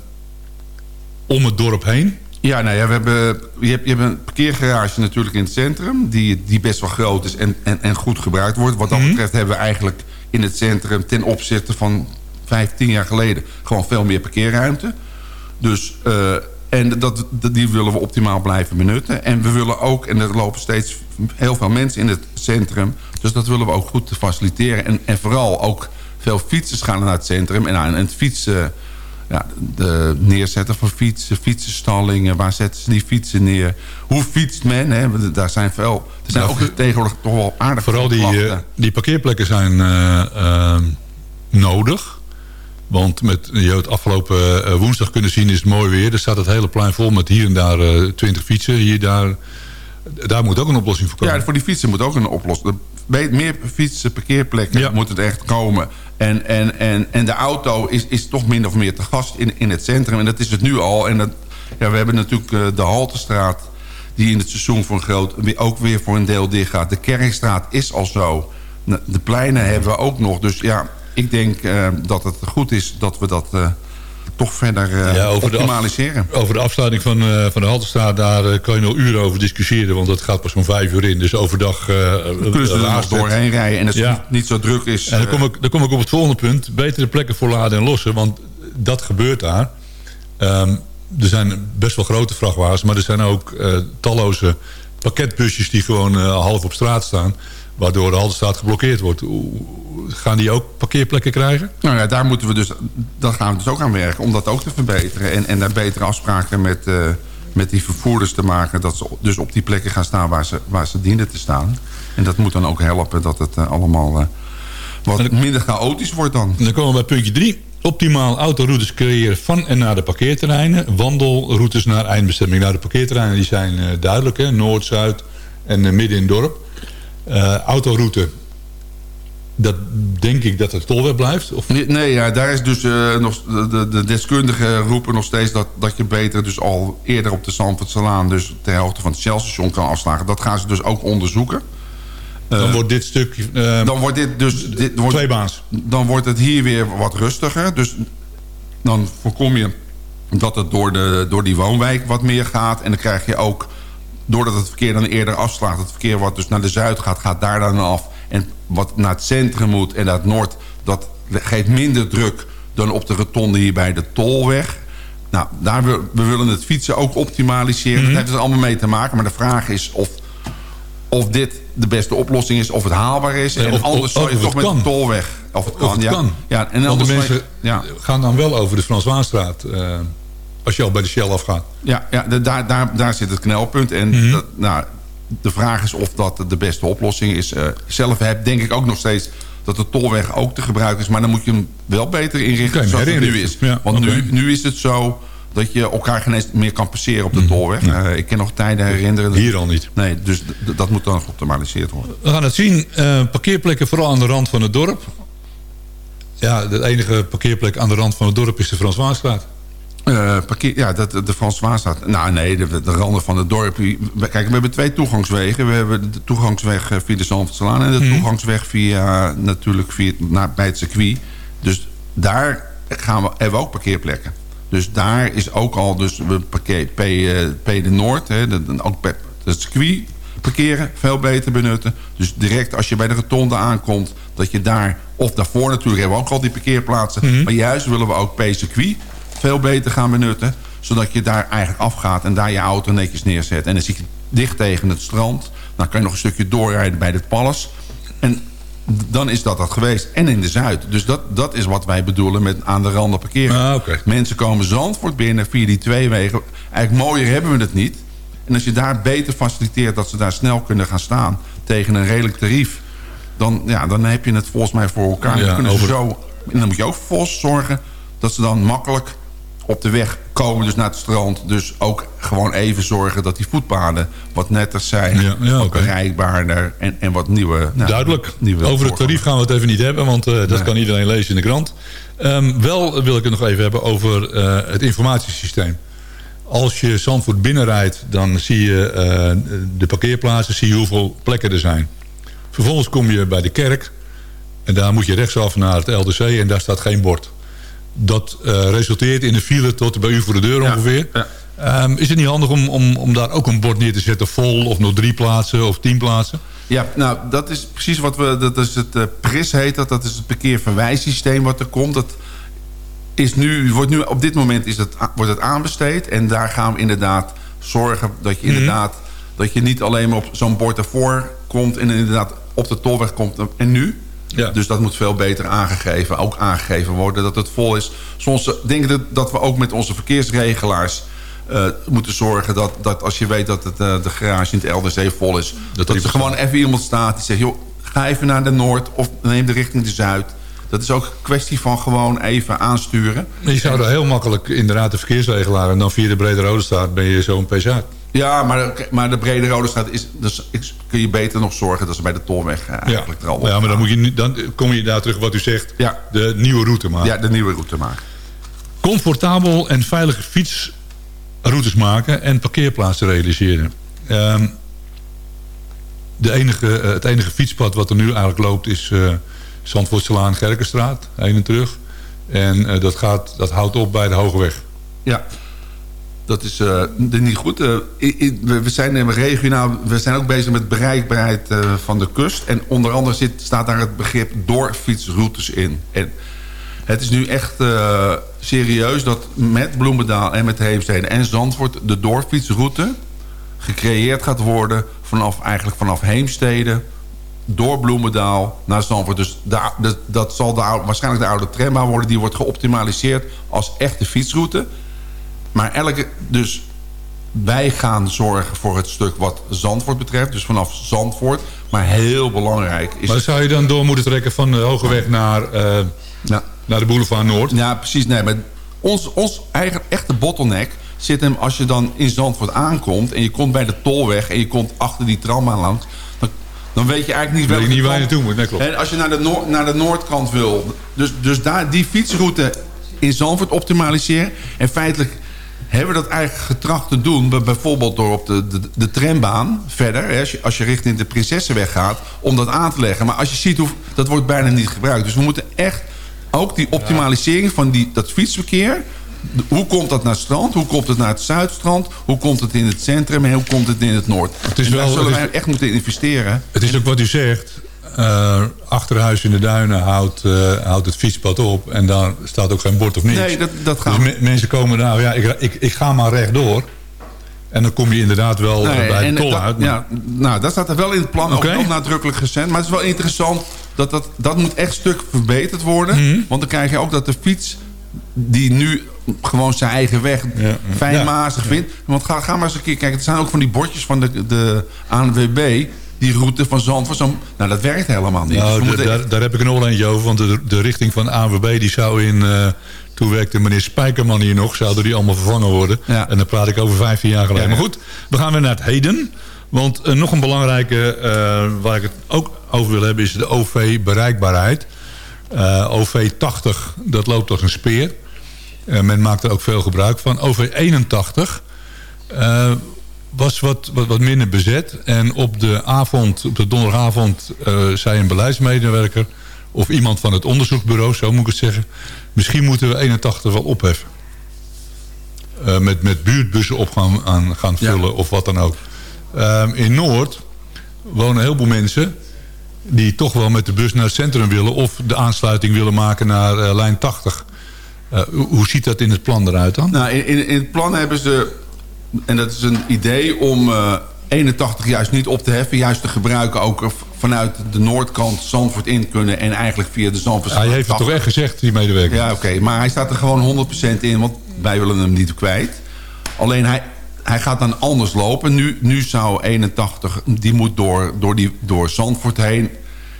om het dorp heen? Ja, nou ja, we hebben, je, hebt, je hebt een parkeergarage natuurlijk in het centrum... die, die best wel groot is en, en, en goed gebruikt wordt. Wat dat mm -hmm. betreft hebben we eigenlijk in het centrum... ten opzichte van 15 jaar geleden... gewoon veel meer parkeerruimte. Dus... Uh, en dat, die willen we optimaal blijven benutten. En we willen ook, en er lopen steeds heel veel mensen in het centrum... dus dat willen we ook goed faciliteren. En, en vooral ook veel fietsers gaan naar het centrum. En, en het fietsen ja, de neerzetten van fietsen, fietsenstallingen. Waar zetten ze die fietsen neer? Hoe fietst men? Hè? Daar zijn veel, er zijn ook tegenwoordig toch wel aardig Vooral die, uh, die parkeerplekken zijn uh, uh, nodig. Want met, je het afgelopen woensdag kunnen zien is het mooi weer. Er staat het hele plein vol met hier en daar twintig fietsen. Hier daar Daar moet ook een oplossing voor komen. Ja, voor die fietsen moet ook een oplossing. Meer fietsen, parkeerplekken Ja. moet het echt komen. En, en, en, en de auto is, is toch min of meer te gast in, in het centrum. En dat is het nu al. En dat, ja, we hebben natuurlijk eh, de Haltestraat... die in het seizoen voor een groot, ook weer voor een deel dicht gaat. De Kerkstraat is al zo. De pleinen hebben we ook nog. Dus ja, ik denk eh, dat het goed is dat we dat eh, toch verder Ja, over de optimaliseren. Over de afsluiting van, eh, van de Haltestraat, daar eh, kan je nog uren over discussiëren. Want dat gaat pas om vijf uur in. Dus overdag... Kunnen ze er nog doorheen rijden en als Ja. het niet, niet zo druk is... En dan kom, ik, dan kom ik op het volgende punt. Betere plekken voor laden en lossen. Want dat gebeurt daar. Ehm, er zijn best wel grote vrachtwagens. Maar er zijn ook talloze pakketbusjes die gewoon half op straat staan. Waardoor de Haltestraat geblokkeerd wordt. Gaan die ook parkeerplekken krijgen? Nou ja, daar moeten we dus, daar gaan we dus ook aan werken om dat ook te verbeteren. En, en daar betere afspraken met, eh, met die vervoerders te maken. Dat ze dus op die plekken gaan staan waar ze, waar ze dienen te staan. En dat moet dan ook helpen dat het eh, allemaal eh, wat minder chaotisch wordt dan. Dan komen we bij puntje 3. Optimaal autoroutes creëren van en naar de parkeerterreinen. Wandelroutes naar eindbestemming. Nou, de parkeerterreinen die zijn duidelijk. Hè? Noord, Zuid en midden in het dorp. Eh, autoroute. Dat denk ik dat het tolweg blijft. Of, Nee, ja, daar is dus eh, nog, de, de, de deskundigen roepen nog steeds dat, dat je beter dus al eerder op de Zandvoortselaan... dus ter hoogte van het Shell-station kan afslagen. Dat gaan ze dus ook onderzoeken. dan Eh, wordt dit stuk eh, dan wordt dit dus... Dit wordt, tweebaans. dan wordt het hier weer wat rustiger. Dus dan voorkom je dat het door, de, door die woonwijk wat meer gaat. En dan krijg je ook, doordat het verkeer dan eerder afslaat... het verkeer wat dus naar de zuid gaat, gaat daar dan af. En wat naar het centrum moet en naar het noord... dat geeft minder druk dan op de rotonde hier bij de Tolweg. Nou, daar wil, we willen het fietsen ook optimaliseren. Dat heeft er allemaal mee te maken. Maar de vraag is of, of dit de beste oplossing is, of het haalbaar is. En of- anders zou je toch met de Tolweg... Of het kan, Of het ja. kan. Ja, en Want de je- mensen ja. gaan dan wel over de Frans Waanstraat. eh, als je al bij de Shell afgaat. Ja, ja daar, daar, daar zit het knelpunt. En Mhm. dat, nou, de vraag is of dat de beste oplossing is. Eh, zelf heb denk ik ook nog steeds dat de tolweg ook te gebruiken is. Maar dan moet je hem wel beter inrichten zoals het nu is. Ja, Want nu, nu is het zo dat je elkaar geen eens meer kan passeren op de tolweg. Eh, ik kan nog tijden herinneren. dat- Mhm. Hier al niet. Nee, dus dat moet dan geoptimaliseerd worden. We gaan het zien. Eh, parkeerplekken vooral aan de rand van het dorp. Ja, de enige parkeerplek aan de rand van het dorp is de Frans Waanstraat. Eh, parkeer, ja, dat, de Frans Waanstraat. Nou nee, de, de randen van het dorp. Kijk, we hebben twee toegangswegen. We hebben de toegangsweg eh, via de Zandvoortselaan... en de Mhm. toegangsweg via, natuurlijk via, naar, bij het circuit. Dus daar gaan we, hebben we ook parkeerplekken. Dus daar is ook al dus we parkeer, P, eh, P de Noord... Hè, de, ook bij het circuit parkeren, veel beter benutten. Dus direct als je bij de rotonde aankomt... dat je daar, of daarvoor natuurlijk hebben we ook al die parkeerplaatsen... Mhm. maar juist willen we ook P-circuit veel beter gaan benutten. Zodat je daar eigenlijk afgaat en daar je auto netjes neerzet. En dan zit je dicht tegen het strand. Dan kan je nog een stukje doorrijden bij het Palace. En dan is dat dat geweest. En in de Zuid. Dus dat, dat is wat wij bedoelen met aan de randen parkeren. Ah. Mensen komen Zandvoort binnen via die twee wegen. Eigenlijk mooier hebben we het niet. En als je daar beter faciliteert dat ze daar snel kunnen gaan staan... tegen een redelijk tarief... dan, ja, dan heb je het volgens mij voor elkaar. Ja, Dan over- zo, en dan moet je ook vervolgens zorgen... dat ze dan makkelijk op de weg komen, dus naar het strand. Dus ook gewoon even zorgen dat die voetpaden wat netter zijn. Ja, ja, wat oké. bereikbaarder en, en wat nieuwe... nou, Duidelijk. nieuwe Over het tarief gaan we het even niet hebben, want eh, dat Nee. kan iedereen lezen in de krant. Ehm, wel wil ik het nog even hebben over eh, het informatiesysteem. Als je Zandvoort binnenrijdt, dan zie je eh, de parkeerplaatsen, zie je hoeveel plekken er zijn. Vervolgens kom je bij de kerk en daar moet je rechtsaf naar het LDC en daar staat geen bord. Dat eh, resulteert in een file tot bij u voor de deur ongeveer. ja. Ehm, is het niet handig om, om, om daar ook een bord neer te zetten vol of nog drie plaatsen of tien plaatsen? Ja, nou, dat is precies wat we... Dat is het eh, PRIS heet dat. Dat is het parkeerverwijssysteem wat er komt. Dat is nu, wordt nu, op dit moment is het, wordt het aanbesteed. En daar gaan we inderdaad zorgen dat je inderdaad... dat je niet alleen maar op zo'n bord ervoor komt... en inderdaad op de tolweg komt. En nu? Ja. Dus dat moet veel beter aangegeven, ook aangegeven worden dat het vol is. Soms eh, denk ik dat, dat we ook met onze verkeersregelaars eh, moeten zorgen... Dat, dat als je weet dat het, eh, de garage in het LDC vol is... dat, er er gewoon even iemand staat die zegt... joh, ga even naar de Noord of neem de richting de Zuid. Dat is ook een kwestie van gewoon even aansturen. Je zou er heel makkelijk inderdaad de verkeersregelaar... en dan via de Brede Rode Straat ben je zo een PC uit. Ja, maar, maar de Brede Rode Straat is... Dus kun je beter nog zorgen dat ze bij de Tolweg eh, eigenlijk er al op Ja, maar dan, moet je, dan kom je daar terug wat u zegt. Ja. De nieuwe route maken. Ja, de nieuwe route maken. Comfortabel en veilige fietsroutes maken en parkeerplaatsen realiseren. Ehm, de enige, eh, het enige fietspad wat er nu eigenlijk loopt is uh, Zandvoortselaan Gerkenstraat, heen en terug. En eh, dat, gaat, dat houdt op bij de Hogeweg. Ja, dat is eh, niet goed. Eh, we zijn regionaal, we zijn ook bezig met bereikbaarheid eh, van de kust. En onder andere zit, staat daar het begrip doorfietsroutes in. En het is nu echt serieus dat met Bloemendaal en met Heemstede en Zandvoort... de doorfietsroute gecreëerd gaat worden vanaf, eigenlijk vanaf Heemstede... door Bloemendaal naar Zandvoort. Dus dat zal waarschijnlijk de oude trambaan worden. Die wordt geoptimaliseerd als echte fietsroute. Maar elke, dus wij gaan zorgen voor het stuk wat Zandvoort betreft. Dus vanaf Zandvoort. Maar heel belangrijk is... Maar zou je dan door moeten trekken van de Hogeweg naar, eh, Ja. naar de boulevard Noord? Ja, precies. Nee, maar ons, ons eigen echte bottleneck zit hem als je dan in Zandvoort aankomt... en je komt bij de Tolweg en je komt achter die trambaan langs... dan, dan weet je eigenlijk niet... Welke niet waar je naartoe moet, nee, klopt. En als je naar de, noord, naar de noordkant wil... dus, dus daar die fietsroute in Zandvoort optimaliseren... en feitelijk hebben we dat eigenlijk getracht te doen... bij- bijvoorbeeld door op de, de, de trambaan verder... Hè, als, je, als je richting de Prinsessenweg gaat... om dat aan te leggen. Maar als je ziet, hoe, dat wordt bijna niet gebruikt. Dus we moeten echt ook die optimalisering van die, dat fietsverkeer... hoe komt dat naar het strand? Hoe komt het naar het zuidstrand? Hoe komt het in het centrum? En hoe komt het in het noord? Het is En daar wel- zullen wij echt moeten investeren. Het is ook wat u zegt. Eh achterhuis in de duinen houdt, eh, houdt het fietspad op. En daar staat ook geen bord of niks. Nee, dat, dat dus gaat me- mensen komen nou ja, ik, ik, ik ga maar rechtdoor. En dan kom je inderdaad wel eh, Nee, bij de tol dat- uit. maar- Ja, nou, dat staat er wel in het plan, ook nog nadrukkelijk gezet. Maar het is wel interessant, dat, dat, dat moet echt stuk verbeterd worden. Mhm. Want dan krijg je ook dat de fiets, die nu gewoon zijn eigen weg Ja. fijnmazig vindt. Want ga, ga maar eens een keer kijken, er zijn ook van die bordjes van de, de ANWB... die route van Zandvoort, zo, nou dat werkt helemaal niet. Nou, moeten daar, daar heb ik een oorlijntje over. Want de, de richting van ANWB die zou in... eh, toen werkte meneer Spijkerman hier nog. Zouden die allemaal vervangen worden. Ja. En dan praat ik over 15 jaar geleden. Ja, ja. Maar goed, we gaan weer naar het heden. Want eh, nog een belangrijke... eh, waar ik het ook over wil hebben... is de OV-bereikbaarheid. Eh, OV 80, dat loopt als een speer. Men maakt er ook veel gebruik van. OV 81... eh, was wat, wat, wat minder bezet. En op de avond, op de donderdagavond, eh, zei een beleidsmedewerker... of iemand van het onderzoeksbureau, zo moet ik het zeggen... misschien moeten we 81 wel opheffen. Eh, met, met buurtbussen op gaan, aan, gaan Ja. vullen of wat dan ook. Ehm, in Noord wonen een heleboel mensen... die toch wel met de bus naar het centrum willen... of de aansluiting willen maken naar eh, lijn 80. Eh, hoe, hoe ziet dat in het plan eruit dan? Nou, in, in, in het plan hebben ze, en dat is een idee om eh, 81 juist niet op te heffen. Juist te gebruiken ook vanuit de noordkant Zandvoort in kunnen. En eigenlijk via de Zandvoort. Hij heeft het toch echt gezegd, die medewerker? Ja, oké. Maar hij staat er gewoon 100% in, want wij willen hem niet kwijt. Alleen hij, hij gaat dan anders lopen. Nu, nu zou 81, die moet door, door, die, door Zandvoort heen.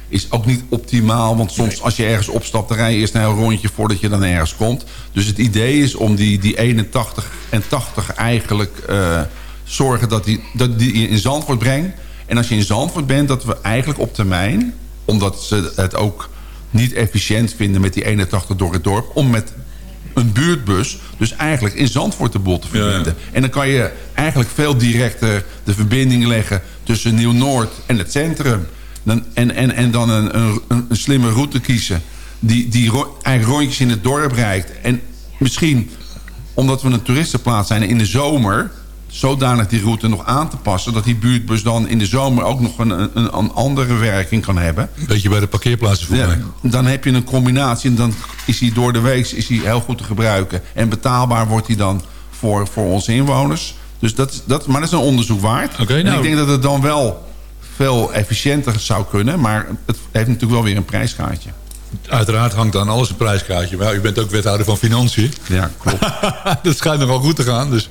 Is ook niet optimaal, want soms als je ergens opstapt... dan rij je eerst een heel rondje voordat je dan ergens komt. Dus het idee is om die, die 81 en 80 eigenlijk... eh, zorgen dat die, dat die je in Zandvoort brengt. En als je in Zandvoort bent, dat we eigenlijk op termijn... omdat ze het ook niet efficiënt vinden met die 81 door het dorp... om met een buurtbus dus eigenlijk in Zandvoort de boel te verbinden. En dan kan je eigenlijk veel directer de verbinding leggen... tussen Nieuw-Noord en het centrum. Dan, en, en, en dan een, een, een slimme route kiezen... die, die ro- rondjes in het dorp rijdt. En misschien, omdat we een toeristenplaats zijn in de zomer... zodanig die route nog aan te passen... dat die buurtbus dan in de zomer ook nog een, een, een andere werking kan hebben. Beetje bij de parkeerplaatsen voor Ja, mij. dan heb je een combinatie en dan is hij door de week is hij heel goed te gebruiken. En betaalbaar wordt hij dan voor, voor onze inwoners. Dus dat, dat, maar dat is een onderzoek waard. En nou. ik denk dat het dan wel veel efficiënter zou kunnen. Maar het heeft natuurlijk wel weer een prijskaartje. Uiteraard hangt aan alles een prijskaartje. Maar u bent ook wethouder van Financiën. Ja, klopt. <laughs> dat schijnt nogal goed te gaan. Dus.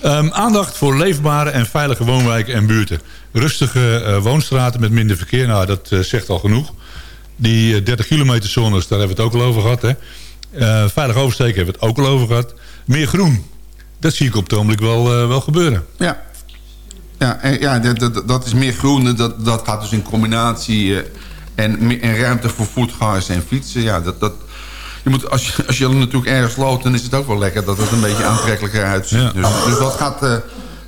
Ehm, aandacht voor leefbare en veilige woonwijken en buurten. Rustige eh, woonstraten met minder verkeer. Nou, dat eh, zegt al genoeg. Die eh, 30 kilometer zones, daar hebben we het ook al over gehad. Hè? Eh, veilig oversteken hebben we het ook al over gehad. Meer groen, dat zie ik op het ogenblik wel, eh, wel gebeuren. Ja, ja, en, ja dat, dat, dat is meer groen. Dat, dat gaat dus in combinatie... eh, en, en ruimte voor voetgangers en fietsen. Ja, dat, dat, je moet, als, je, als je natuurlijk ergens loopt... dan is het ook wel lekker dat het een beetje aantrekkelijker uitziet. Ja. Dus, dus dat gaat, eh,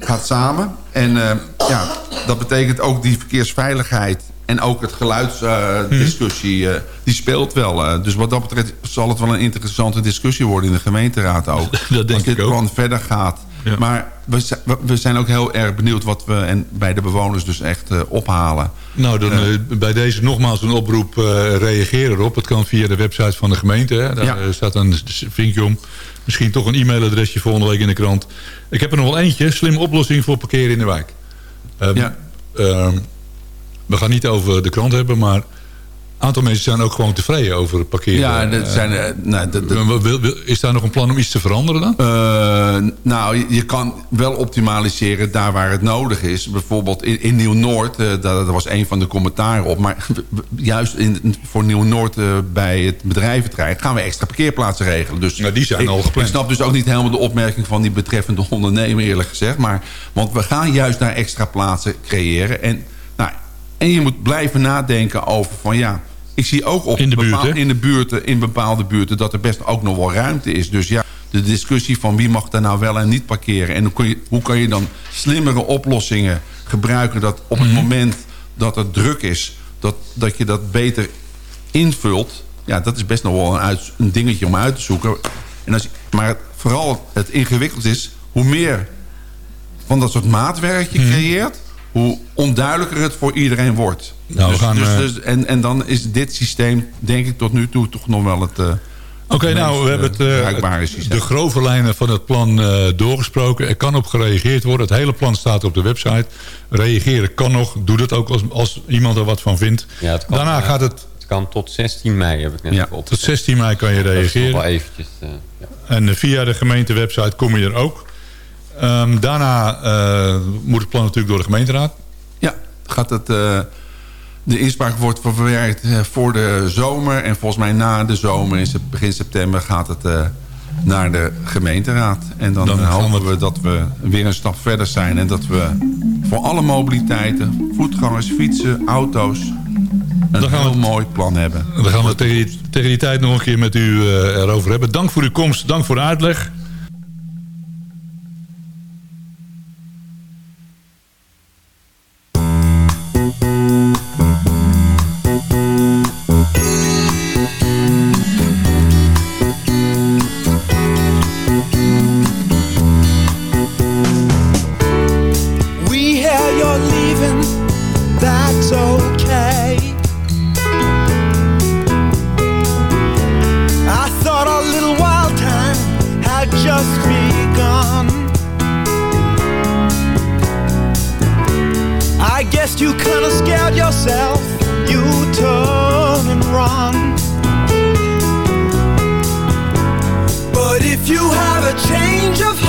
gaat samen. En eh, ja, dat betekent ook die verkeersveiligheid... en ook het geluidsdiscussie, Mhm. die speelt wel. dus wat dat betreft zal het wel een interessante discussie worden... in de gemeenteraad ook. <laughs> Dat denk als dit ik ook. plan verder gaat. Ja. Maar we, zi- we- we zijn ook heel erg benieuwd... wat we en bij de bewoners dus echt eh, ophalen. Nou, dan, eh, bij deze nogmaals een oproep eh, reageren erop. Het kan via de website van de gemeente. Hè. Daar Ja. eh, staat een vinkje om. Misschien toch een e-mailadresje volgende week in de krant. Ik heb er nog wel eentje. Slimme oplossing voor parkeren in de wijk. Ehm, Ja. ehm, we gaan niet over de krant hebben, maar... een aantal mensen zijn ook gewoon tevreden over het parkeren. Ja, dat Eh, zijn, eh, nou, dat- dat- is daar nog een plan om iets te veranderen dan? Eh, nou, je, kan wel optimaliseren daar waar het nodig is. Bijvoorbeeld in, in Nieuw-Noord, eh, daar, was een van de commentaren op. Maar juist in, voor Nieuw-Noord bij het bedrijventrein gaan we extra parkeerplaatsen regelen. Dus Nou, die zijn ik, al gepland. Ik snap dus ook niet helemaal de opmerking van die betreffende ondernemer eerlijk gezegd. Maar, want we gaan juist daar extra plaatsen creëren. En, nou, en je moet blijven nadenken over van ja... Ik zie ook op In de buurt, bepaal- hè? in, de buurten, in bepaalde buurten dat er best ook nog wel ruimte is. Dus ja, de discussie van wie mag daar nou wel en niet parkeren... en hoe, kun je, hoe kan je dan slimmere oplossingen gebruiken... dat op het moment dat het druk is, dat, dat je dat beter invult... ja, dat is best nog wel een, uit- een dingetje om uit te zoeken. En als, maar vooral het ingewikkeld is... hoe meer van dat soort maatwerk je creëert... hoe onduidelijker het voor iedereen wordt. Nou, we dus, gaan, dus, eh, dus- en, en dan is dit systeem, denk ik tot nu toe... toch nog wel het... eh, Oké, nou, we hebben het, eh, de grove lijnen van het plan eh, doorgesproken. Er kan op gereageerd worden. Het hele plan staat op de website. Reageren kan nog. Doe dat ook als, als iemand er wat van vindt. Ja, het kan, Daarna gaat het... Het kan tot 16 mei, heb ik net Ja, op. Tot 16 mei kan je Dat is nog reageren. wel eventjes... ja. En via de gemeentewebsite kom je er ook. Ehm, daarna eh, moet het plan natuurlijk door de gemeenteraad. Ja, gaat het, eh, de inspraak wordt verwerkt eh, voor de zomer. En volgens mij na de zomer, in begin september, gaat het eh, naar de gemeenteraad. En dan, Dan eh, hopen we- dat we weer een stap verder zijn. En dat we voor alle mobiliteiten, voetgangers, fietsen, auto's... een Dan gaan we heel mooi plan hebben. Dan gaan we tegen, die- tegen die tijd nog een keer met u eh, erover hebben. Dank voor uw komst. Dank voor de uitleg. I guess you kinda scared yourself, you turn and run. But if you have a change of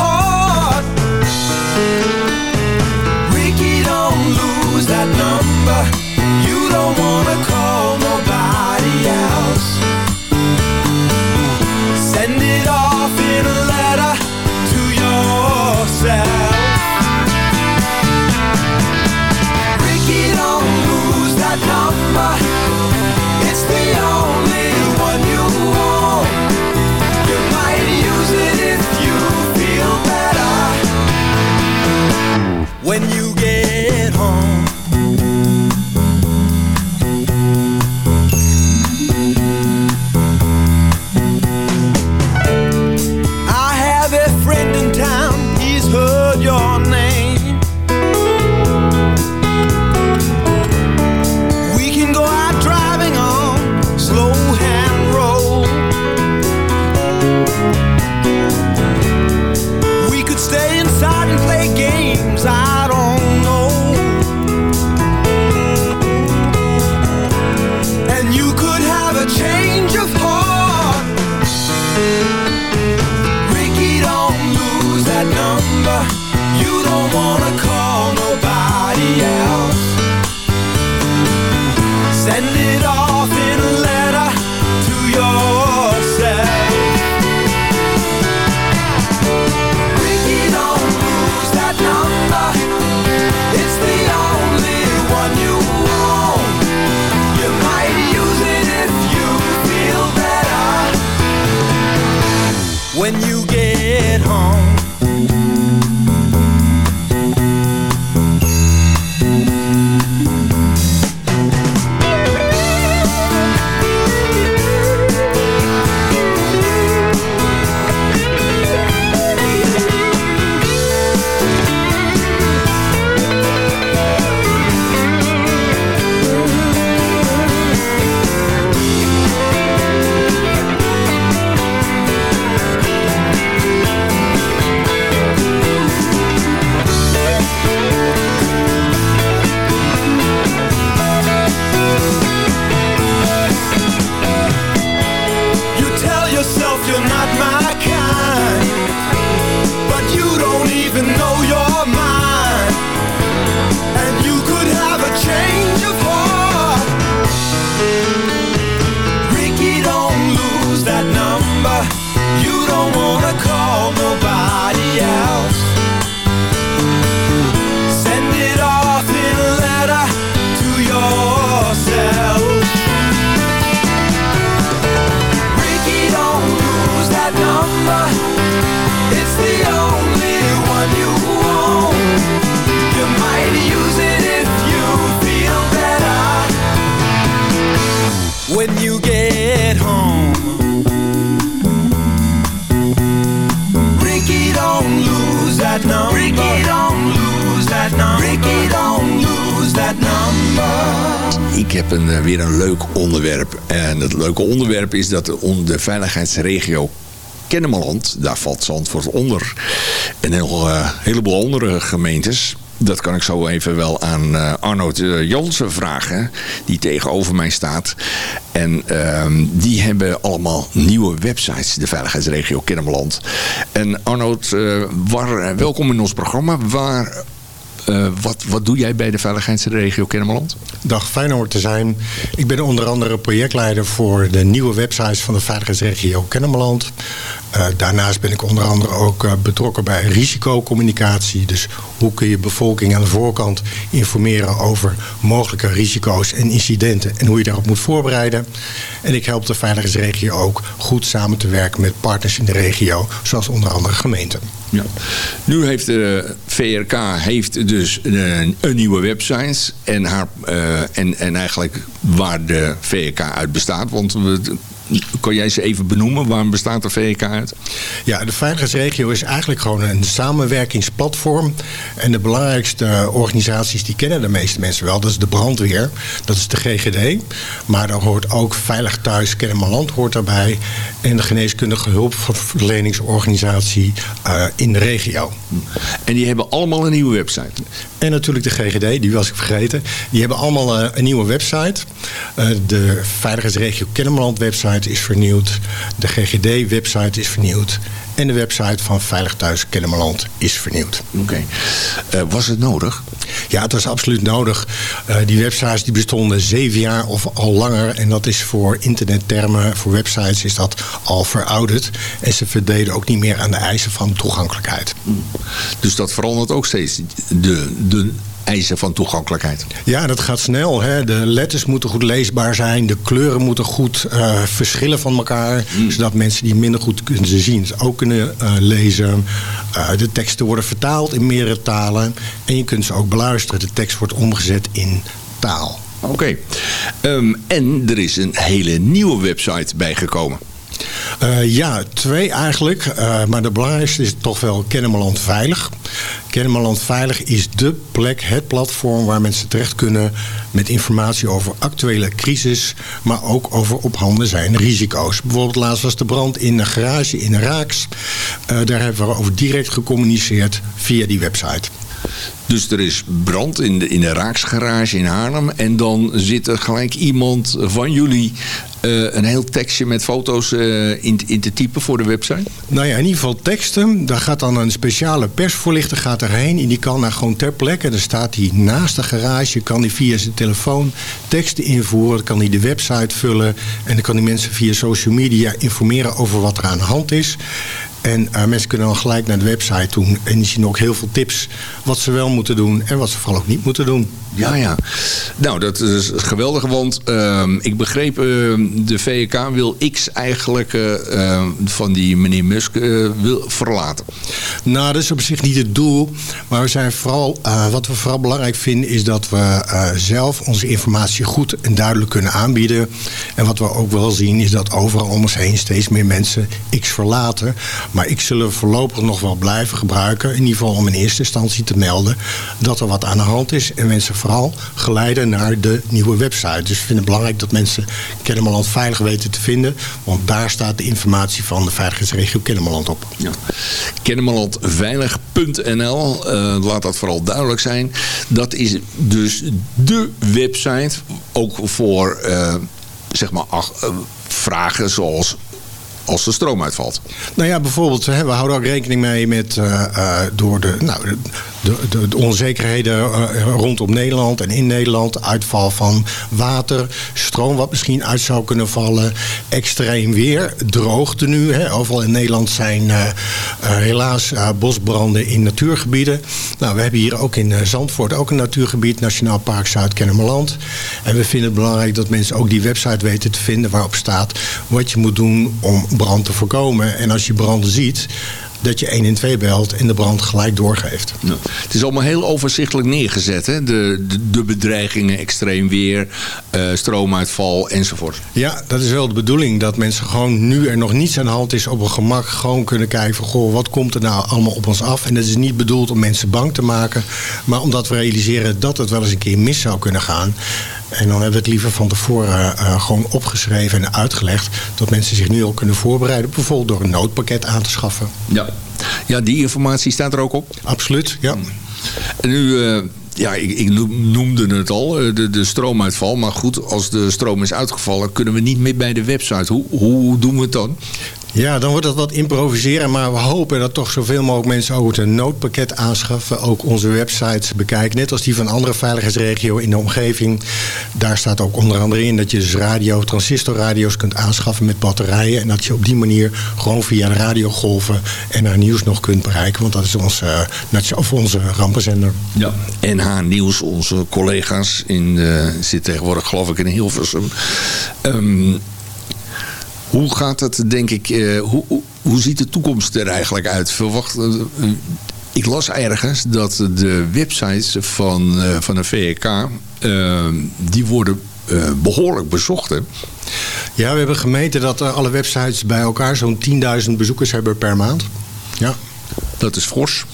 leuke onderwerp is dat de, veiligheidsregio Kennemerland, daar valt Zandvoort onder. En een eh, heleboel andere gemeentes. Dat kan ik zo even wel aan eh Arnoud eh, Jansen vragen, die tegenover mij staat. En ehm, die hebben allemaal nieuwe websites, de veiligheidsregio Kennemerland. En Arnoud, waar, welkom in ons programma. Waar, eh, wat, wat doe jij bij de veiligheidsregio Kennemerland? Dag, fijn om er te zijn. Ik ben onder andere projectleider voor de nieuwe websites van de veiligheidsregio Kennemerland. Eh, daarnaast ben ik onder andere ook eh, betrokken bij risicocommunicatie. Dus hoe kun je bevolking aan de voorkant informeren over mogelijke risico's en incidenten en hoe je daarop moet voorbereiden. En ik help de veiligheidsregio ook goed samen te werken met partners in de regio, zoals onder andere gemeenten. Nu heeft de VRK heeft dus een, een nieuwe website. En, haar, eh, en, en eigenlijk waar de VRK uit bestaat. Want we, kan jij ze even benoemen? Waarom bestaat de VRK uit? Ja, de veiligheidsregio is eigenlijk gewoon een samenwerkingsplatform. En de belangrijkste organisaties, die kennen de meeste mensen wel. Dat is de brandweer, dat is de GGD. Maar daar hoort ook Veilig Thuis Kennemerland hoort daarbij. En de geneeskundige hulpverleningsorganisatie eh, in de regio. En die hebben allemaal een nieuwe website? En natuurlijk de GGD, die was ik vergeten. Die hebben allemaal eh, een nieuwe website. Eh, de Veiligheidsregio Kennemerland website is vernieuwd. De GGD website is vernieuwd. En de website van Veilig Thuis Kennemerland is vernieuwd. Oké. Eh, was het nodig? Ja, het was absoluut nodig. Eh, die websites die bestonden zeven jaar of al langer. En dat is voor internettermen, voor websites is dat al verouderd. En ze verdeden ook niet meer aan de eisen van toegankelijkheid. Dus dat verandert ook steeds, de, de eisen van toegankelijkheid. Ja, dat gaat snel. Hè. De letters moeten goed leesbaar zijn. De kleuren moeten goed eh, verschillen van elkaar. Zodat mensen die minder goed kunnen ze zien ook kunnen eh, lezen. Eh, de teksten worden vertaald in meerdere talen. En je kunt ze ook beluisteren. De tekst wordt omgezet in taal. Oké. Ehm, en er is een hele nieuwe website bijgekomen. Uh, ja, twee eigenlijk. Uh, maar de belangrijkste is toch wel Kennemerland Veilig. Kennemerland Veilig is dé plek, het platform waar mensen terecht kunnen met informatie over actuele crisis, maar ook over op handen zijn risico's. Bijvoorbeeld laatst was de brand in een garage in Raaks. Uh, daar hebben we over direct gecommuniceerd via die website. Dus er is brand in de, in de Raaksgarage in Haarlem. En dan zit er gelijk iemand van jullie uh, een heel tekstje met foto's uh, in, in te typen voor de website? Nou ja, in ieder geval teksten. Daar gaat dan een speciale persvoorlichter gaat erheen. En die kan daar gewoon ter plekke. Dan staat hij naast de garage. Kan hij via zijn telefoon teksten invoeren. Kan hij de website vullen. En dan kan hij mensen via social media informeren over wat er aan de hand is. En uh, mensen kunnen dan gelijk naar de website doen. En die zien ook heel veel tips wat ze wel moeten doen en wat ze vooral ook niet moeten doen. Ja, ja. Nou, dat is geweldig, want uh, ik begreep, uh, de VK wil X eigenlijk uh, van die meneer Musk wil verlaten. Nou, dat is op zich niet het doel. Maar we zijn vooral, eh, wat we vooral belangrijk vinden is dat we eh, zelf onze informatie goed en duidelijk kunnen aanbieden. En wat we ook wel zien is dat overal om ons heen steeds meer mensen X verlaten. Maar X zullen we voorlopig nog wel blijven gebruiken. In ieder geval om in eerste instantie te melden dat er wat aan de hand is. En mensen vooral geleiden naar de nieuwe website. Dus we vinden het belangrijk dat mensen Kennemerland veilig weten te vinden. Want daar staat de informatie van de veiligheidsregio Kennemerland op. Ja. Kennemerlandveilig.nl, uh, laat dat vooral duidelijk zijn. Dat is dus de website, ook voor uh, zeg maar ach, uh, vragen zoals als de stroom uitvalt. Nou ja, bijvoorbeeld, hè, we houden ook rekening mee met uh, door de, nou, de, de, de onzekerheden uh, rondom Nederland en in Nederland. Uitval van water, stroom wat misschien uit zou kunnen vallen. Extreem weer, droogte nu. Hè. Overal in Nederland zijn helaas bosbranden in natuurgebieden. Nou, we hebben hier ook in Zandvoort ook een natuurgebied, Nationaal Park Zuid-Kennemerland. En we vinden het belangrijk dat mensen ook die website weten te vinden waarop staat wat je moet doen om brand te voorkomen. En als je branden ziet, dat je 112 belt en de brand gelijk doorgeeft. Ja. Het is allemaal heel overzichtelijk neergezet, hè? De, de, de bedreigingen, extreem weer, uh, stroomuitval enzovoort. Ja, dat is wel de bedoeling. Dat mensen gewoon, nu er nog niets aan de hand is, op een gemak gewoon kunnen kijken van, goh, wat komt er nou allemaal op ons af? En dat is niet bedoeld om mensen bang te maken, maar omdat we realiseren dat het wel eens een keer mis zou kunnen gaan. En dan hebben we het liever van tevoren eh, gewoon opgeschreven en uitgelegd. Dat mensen zich nu al kunnen voorbereiden. Bijvoorbeeld door een noodpakket aan te schaffen. Ja, ja die informatie staat er ook op? Absoluut, ja. En nu... eh, ja, ik, ik noem- noemde het al, eh, de, de stroomuitval. Maar goed, als de stroom is uitgevallen... kunnen we niet meer bij de website. Hoe, hoe doen we het dan? Ja, dan wordt dat wat improviseren. Maar we hopen dat toch zoveel mogelijk mensen ook een noodpakket aanschaffen. Ook onze websites bekijken. Net als die van andere veiligheidsregio in de omgeving. Daar staat ook onder andere in dat je dus radio, transistorradio's kunt aanschaffen met batterijen. En dat je op die manier gewoon via de radiogolven en haar nieuws nog kunt bereiken. Want dat is onze, nation- of onze rampenzender. Ja. NH Nieuws, onze collega's, in, eh, zit tegenwoordig geloof ik in Hilversum. Ehm, hoe gaat het, denk ik, eh, hoe, hoe, ziet de toekomst er eigenlijk uit? Verwacht, eh, eh, ik las ergens dat de websites van, van de VK, eh, die worden eh, behoorlijk bezocht. Hè? Ja, we hebben gemeten dat alle websites bij elkaar zo'n 10.000 bezoekers hebben per maand. Ja. Dat is fors.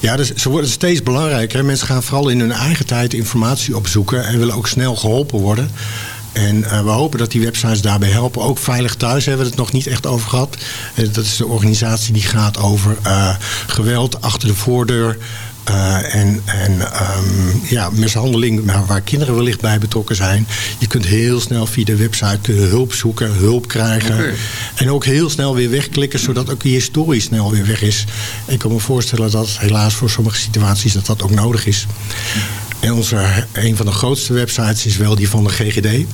Ja, dus ze worden steeds belangrijker. Mensen gaan vooral in hun eigen tijd informatie opzoeken en willen ook snel geholpen worden. En eh, we hopen dat die websites daarbij helpen. Ook Veilig Thuis hebben we het nog niet echt over gehad. Eh, dat is de organisatie die gaat over eh, geweld achter de voordeur. en en ehm, ja, mishandeling maar waar kinderen wellicht bij betrokken zijn. Je kunt heel snel via de website hulp zoeken, hulp krijgen. En ook heel snel weer wegklikken, zodat ook die historie snel weer weg is. Ik kan me voorstellen dat helaas voor sommige situaties dat dat ook nodig is. En onze, een van de grootste websites is wel die van de GGD.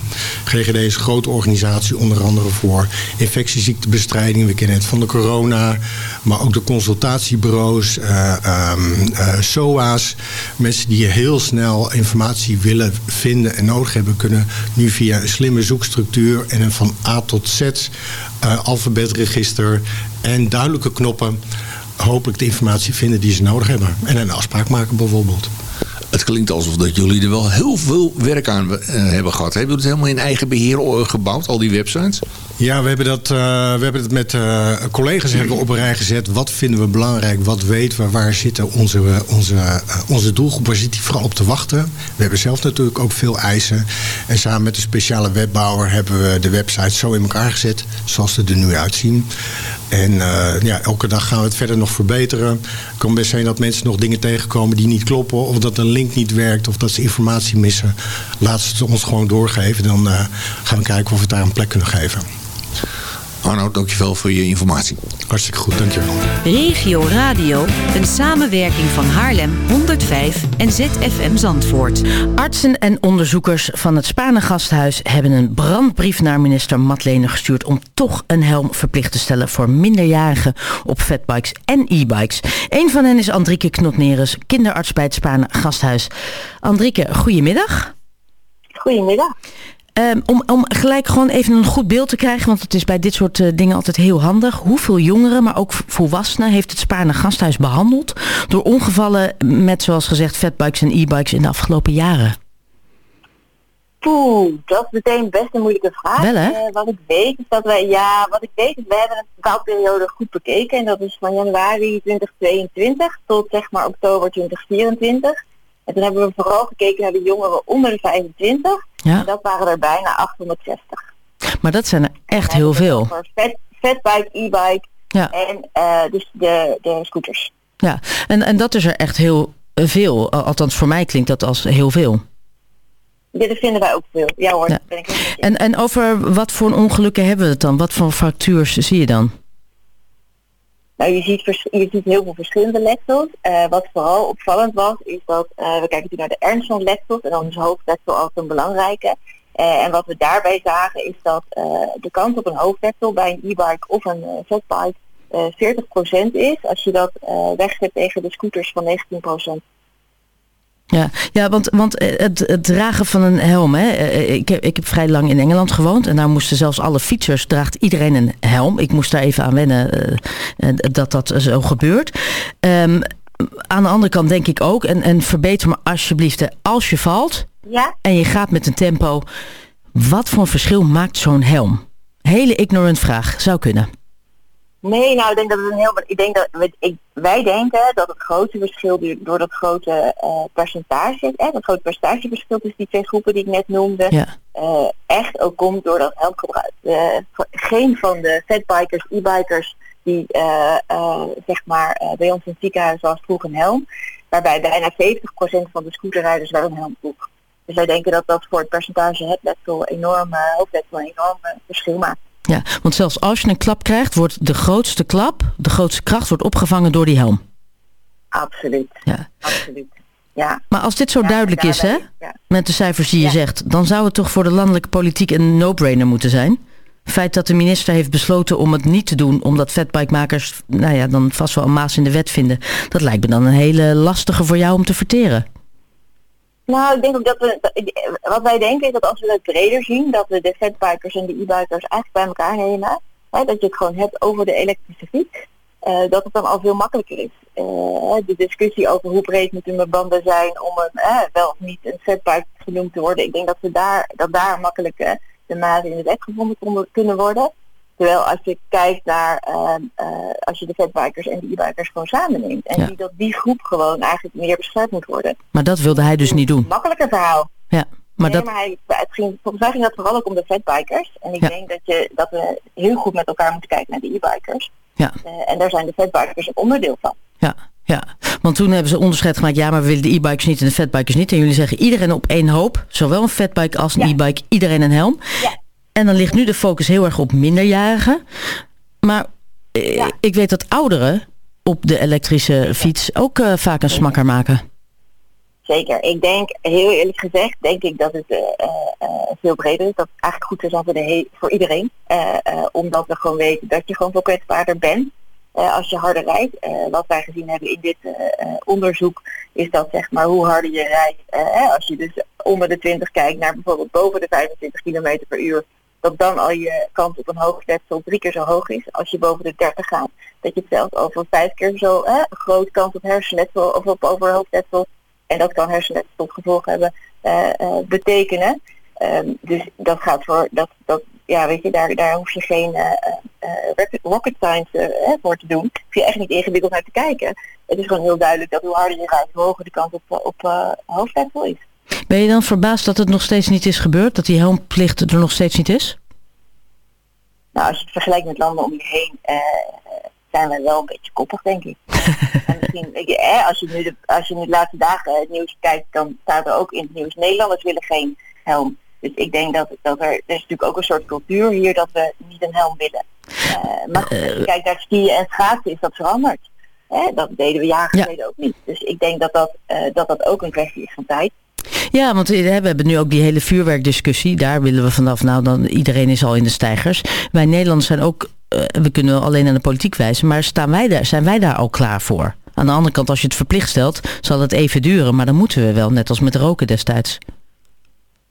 GGD is een grote organisatie, onder andere voor infectieziektebestrijding. We kennen het van de corona, maar ook de consultatiebureaus, eh, ehm, eh, SOA's. Mensen die heel snel informatie willen vinden en nodig hebben, kunnen nu via een slimme zoekstructuur en een van A tot Z eh, alfabetregister en duidelijke knoppen hopelijk de informatie vinden die ze nodig hebben. En een afspraak maken bijvoorbeeld. Het klinkt alsof dat jullie er wel heel veel werk aan eh, hebben gehad. Hebben jullie het helemaal in eigen beheer eh, gebouwd, al die websites? Ja, we hebben dat, eh, we hebben het met eh, collega's hebben op een rij gezet. Wat vinden we belangrijk? Wat weten we? Waar zitten onze, onze, eh, onze doelgroep? Waar zit die vooral op te wachten? We hebben zelf natuurlijk ook veel eisen. En samen met de speciale webbouwer hebben we de website zo in elkaar gezet. Zoals ze er nu uitzien. En ja, elke dag gaan we het verder nog verbeteren. Het kan best zijn dat mensen nog dingen tegenkomen die niet kloppen. Of dat een link niet werkt. Of dat ze informatie missen. Laat ze het ons gewoon doorgeven. Dan gaan we kijken of we het daar een plek kunnen geven. Arno, dankjewel voor je informatie. Hartstikke goed, dankjewel. Regio Radio, een samenwerking van Haarlem 105 en ZFM Zandvoort. Artsen en onderzoekers van het Spanen Gasthuis hebben een brandbrief naar minister Madlene gestuurd om toch een helm verplicht te stellen voor minderjarigen op fatbikes en e-bikes. Een van hen is Andrike Knotneres, kinderarts bij het Spanen Gasthuis. Andrike, goedemiddag. Goedemiddag. Ehm, om, om gelijk gewoon even een goed beeld te krijgen, want het is bij dit soort eh, dingen altijd heel handig. Hoeveel jongeren, maar ook volwassenen, heeft het Spaarne Gasthuis behandeld door ongevallen met, zoals gezegd, fatbikes en e-bikes in de afgelopen jaren? Poeh, dat is meteen best een moeilijke vraag. Wel, hè? Eh, wat ik weet is dat wij, ja, wat ik weet is, we hebben een betaalperiode goed bekeken. En dat is van januari 2022 tot zeg maar oktober 2024. En toen hebben we vooral gekeken naar de jongeren onder de 25. Ja. En dat waren er bijna 860. Maar dat zijn er echt heel veel. Voor fat, fatbike, e-bike Ja. en eh, dus de, de scooters. Ja, en, en dat is er echt heel veel. Al- Althans, voor mij klinkt dat als heel veel. Ja, dat vinden wij ook veel. Ja hoor, Ja. dat ben ik En, en over wat voor ongelukken hebben we het dan? Wat voor fractuurs zie je dan? Nou, je ziet, ziet heel veel verschillende letsels. Eh, wat vooral opvallend was, is dat eh, we kijken natuurlijk naar de ernst van letsels en dan is hoofdletsel altijd een belangrijke. Eh, en wat we daarbij zagen is dat de kans op een hoofdletsel bij een e-bike of een eh 40% is als je dat wegzet tegen de scooters van 19%. Ja, ja want, want eh, het, het dragen van een helm. Hè, eh, ik, heb, ik heb vrij lang in Engeland gewoond. En daar moesten zelfs alle fietsers, draagt iedereen een helm. Ik moest daar even aan wennen eh, eh, dat dat zo gebeurt. Ehm, aan de andere kant denk ik ook, en, en verbeter me alsjeblieft, hè, als je valt Ja? en je gaat met een tempo, wat voor een verschil maakt zo'n helm? Hele ignorant vraag, zou kunnen. Nee, nou, ik denk dat het een heel. Ik denk dat we, ik, wij denken dat het grote verschil door, dat grote eh, percentage, hè, dat grote percentageverschil tussen die twee groepen die ik net noemde, eh, echt ook komt door dat helmgebruik. Eh, geen van de fatbikers, e-bikers die zeg maar bij ons in het ziekenhuis was, droeg een helm, waarbij bijna 70% van de scooterrijders wel een helm droeg. Dus wij denken dat dat voor het percentage headletsel enorm, uh, hoofdletsel een enorm verschil maakt. Ja, want zelfs als je een klap krijgt, wordt de grootste klap, de grootste kracht, wordt opgevangen door die helm. Absoluut. Ja. Absoluut. Ja. Maar als dit zo Ja, duidelijk is, hè, ja. met de cijfers die je zegt, dan zou het toch voor de landelijke politiek een no-brainer moeten zijn? Het feit dat de minister heeft besloten om het niet te doen, omdat fatbikemakers, nou ja, dan vast wel een maas in de wet vinden, dat lijkt me dan een hele lastige voor jou om te verteren. Nou, ik denk ook dat we, wat wij denken is dat als we het breder zien, dat we de fatbikers en de e-bikers eigenlijk bij elkaar nemen, hè, dat je het gewoon hebt over de elektrische fiets, eh, dat het dan al veel makkelijker is. Eh, de discussie over hoe breed moeten mijn banden zijn om een, eh, wel of niet een fatbike genoemd te worden, ik denk dat, we daar, dat daar makkelijk de maten in de wet gevonden kunnen worden. Terwijl als je kijkt naar, ehm, eh, als je de fatbikers en de e-bikers gewoon samen neemt, en Ja. die, dat die groep gewoon eigenlijk meer beschermd moet worden. Maar dat wilde hij dus niet doen. Makkelijker verhaal. Ja, maar nee, dat, maar hij, het ging, volgens mij ging dat vooral ook om de fatbikers. En ik Ja. denk dat, je, dat we heel goed met elkaar moeten kijken naar de e-bikers. Ja. Eh, en daar zijn de fatbikers een onderdeel van. ja, ja. Want toen hebben ze onderscheid gemaakt, ja, maar we willen de e-bikers niet en de fatbikers niet. En jullie zeggen iedereen op één hoop, zowel een fatbike als een e-bike, iedereen een helm. En dan ligt nu de focus heel erg op minderjarigen. Maar eh, ik weet dat ouderen op de elektrische fiets ook eh, vaak een smakker maken. Zeker. Ik denk, heel eerlijk gezegd, denk ik dat het eh, veel breder is. Dat het eigenlijk goed zijn voor, de voor iedereen. Omdat we gewoon weten dat je gewoon veel kwetsbaarder bent. als je harder rijdt. Wat wij gezien hebben in dit onderzoek is dat zeg maar hoe harder je rijdt. als je dus onder de 20 kijkt naar bijvoorbeeld boven de 25 km per uur. Dat dan al je kans op een hoofdletsel drie keer zo hoog is als je boven de 30 gaat. Dat je zelfs over vijf keer zo hè, grote kans op hersenletsel of op overhoofdletsel en dat kan hersenletsel tot gevolg hebben eh, eh, betekenen. Ehm, dus dat gaat voor dat, dat ja, weet je, daar, daar hoef je geen eh, rocket- science voor te doen. Hoef je echt niet ingewikkeld naar te kijken. Het is gewoon heel duidelijk dat hoe harder je rijdt, hoe hoger de kans op, op hoofdletsel is. Ben je dan verbaasd dat het nog steeds niet is gebeurd? Dat die helmplicht er nog steeds niet is? Nou, als je het vergelijkt met landen om je heen, eh, zijn wij wel een beetje koppig, denk ik. <laughs> en misschien, hè, als, je nu de, als je nu de laatste dagen het nieuws kijkt, dan staat er ook in het nieuws, Nederlanders willen geen helm. Dus ik denk dat, dat er, er is natuurlijk ook een soort cultuur hier dat we niet een helm willen. Eh, maar je kijkt naar skiën en schaatsen, is dat veranderd. Dat deden we jaren Ja. geleden ook niet. Dus ik denk dat dat, eh, dat dat ook een kwestie is van tijd. Ja, want we hebben nu ook die hele vuurwerkdiscussie. Daar willen we vanaf. Nou, dan iedereen is al in de stijgers. Wij Nederlanders zijn ook, eh, we kunnen alleen aan de politiek wijzen, maar staan wij daar, zijn wij daar al klaar voor? Aan de andere kant, als je het verplicht stelt, zal het even duren, maar dan moeten we wel, net als met roken destijds.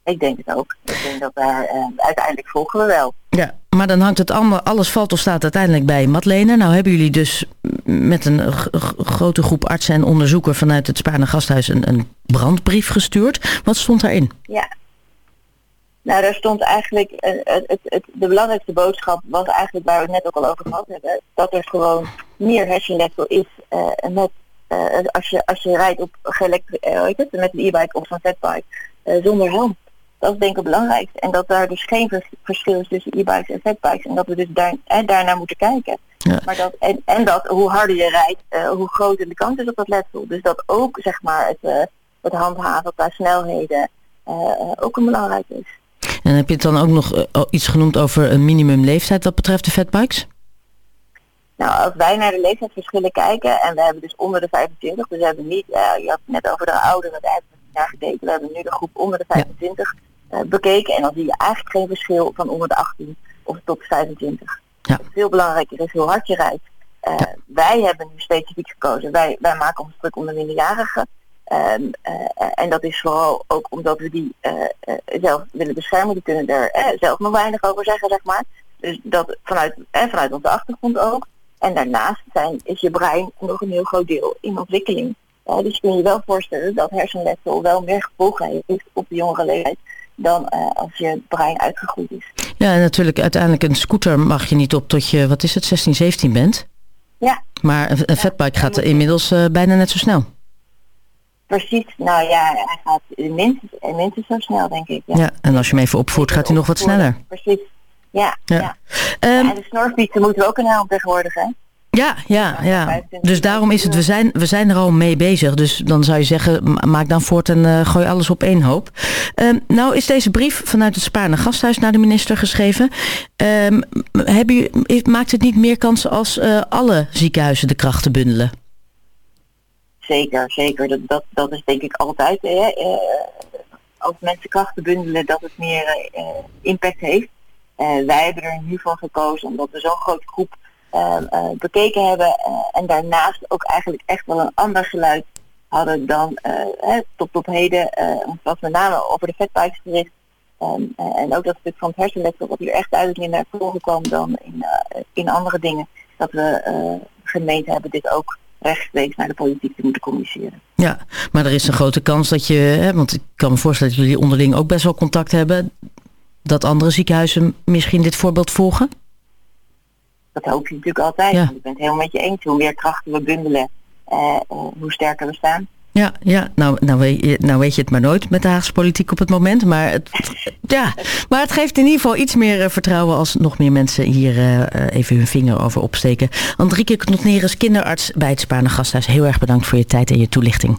Ik denk het ook. Ik denk dat daar eh, uiteindelijk volgen we wel. Ja, maar dan hangt het allemaal, alles valt of staat uiteindelijk bij Madlena. Nou hebben jullie dus met een grote groep artsen en onderzoekers vanuit het Spaarne Gasthuis een, een brandbrief gestuurd. Wat stond daarin? Ja. Nou, daar stond eigenlijk eh, het, het, de belangrijkste boodschap, wat eigenlijk waar we het net ook al over gehad hebben, dat er gewoon meer hersenletsel is eh, met, eh, als, je, als je rijdt op het, met een e-bike of een fatbike zonder helm. Dat is denk ik het belangrijkste. En dat daar dus geen vers- verschil is tussen e-bikes en fatbikes. En dat we dus daar, en daarnaar moeten kijken. Maar dat, en, en dat hoe harder je rijdt, eh, hoe groter de kans is op dat letsel. Dus dat ook zeg maar het, eh, het handhaven qua snelheden eh, eh, ook een belangrijke is. En heb je het dan ook nog eh, iets genoemd over een minimumleeftijd wat betreft de fatbikes? Nou, als wij naar de leeftijdsverschillen kijken, en we hebben dus onder de 25, dus we hebben niet, eh, je had het net over de ouderen, daar hebben we niet naar gekeken, we hebben nu de groep onder de 25 eh, bekeken en dan zie je eigenlijk geen verschil van onder de 18 of tot de 25. Wat Veel belangrijker is hoe hard je rijdt. Eh, Wij hebben nu specifiek gekozen, wij, wij maken ons druk om de minderjarigen. Ehm, eh, en dat is vooral ook omdat we die eh, eh, zelf willen beschermen. Die kunnen er eh, zelf nog weinig over zeggen, zeg maar. Dus dat vanuit, eh, vanuit onze achtergrond ook. En daarnaast zijn, is je brein nog een heel groot deel in ontwikkeling. Eh, dus je kunt je wel voorstellen dat hersenletsel wel meer gevolgen heeft op de jongere leeftijd dan eh, als je brein uitgegroeid is. Ja, en natuurlijk uiteindelijk een scooter mag je niet op tot je, wat is het, 16, 17 bent. Ja. Maar een, een fatbike gaat inmiddels eh, bijna net zo snel. Precies, nou ja, hij gaat minstens, minstens zo snel, denk ik. Ja, Ja, en als je hem even opvoert, gaat hij nog wat sneller. Precies, ja. Ja. ja. en de snorfietsen moeten we ook een helm tegenwoordig, hè? Ja, ja, ja. Dus daarom is het, we zijn, we zijn er al mee bezig. Dus dan zou je zeggen, ma- maak dan voort en eh, gooi alles op één hoop. Ehm, nou is deze brief vanuit het Spaarne Gasthuis naar de minister geschreven. Ehm, hebben u, maakt het niet meer kans als eh, alle ziekenhuizen de krachten bundelen? Zeker, zeker. Dat, dat, dat is denk ik altijd. Hè? eh, als mensen krachten bundelen, dat het meer impact heeft. Wij hebben er nu voor gekozen omdat we zo'n grote groep eh, eh, bekeken hebben. eh, en daarnaast ook eigenlijk echt wel een ander geluid hadden dan eh, hè, tot op heden. was met name over de vetpijpjes gericht. Ehm, eh, en ook dat stuk van het hersenletsel wat hier echt duidelijk in naar voren kwam dan in, in andere dingen. Dat we gemeend hebben dit ook rechtstreeks naar de politiek te moeten communiceren. Ja, maar er is een grote kans dat je, hè, want ik kan me voorstellen dat jullie onderling ook best wel contact hebben, dat andere ziekenhuizen misschien dit voorbeeld volgen? Dat hoop je natuurlijk altijd. Ja. want Ik ben het helemaal met je eens. Hoe meer krachten we bundelen, eh, eh, hoe sterker we staan. Ja, ja nou, nou, weet je, nou weet je het maar nooit met de Haagse politiek op het moment. Maar het, <laughs> ja, maar het geeft in ieder geval iets meer eh, vertrouwen als nog meer mensen hier even hun vinger over opsteken. Andrieke Knotneres, kinderarts bij het Spaarne Gasthuis. Heel erg bedankt voor je tijd en je toelichting.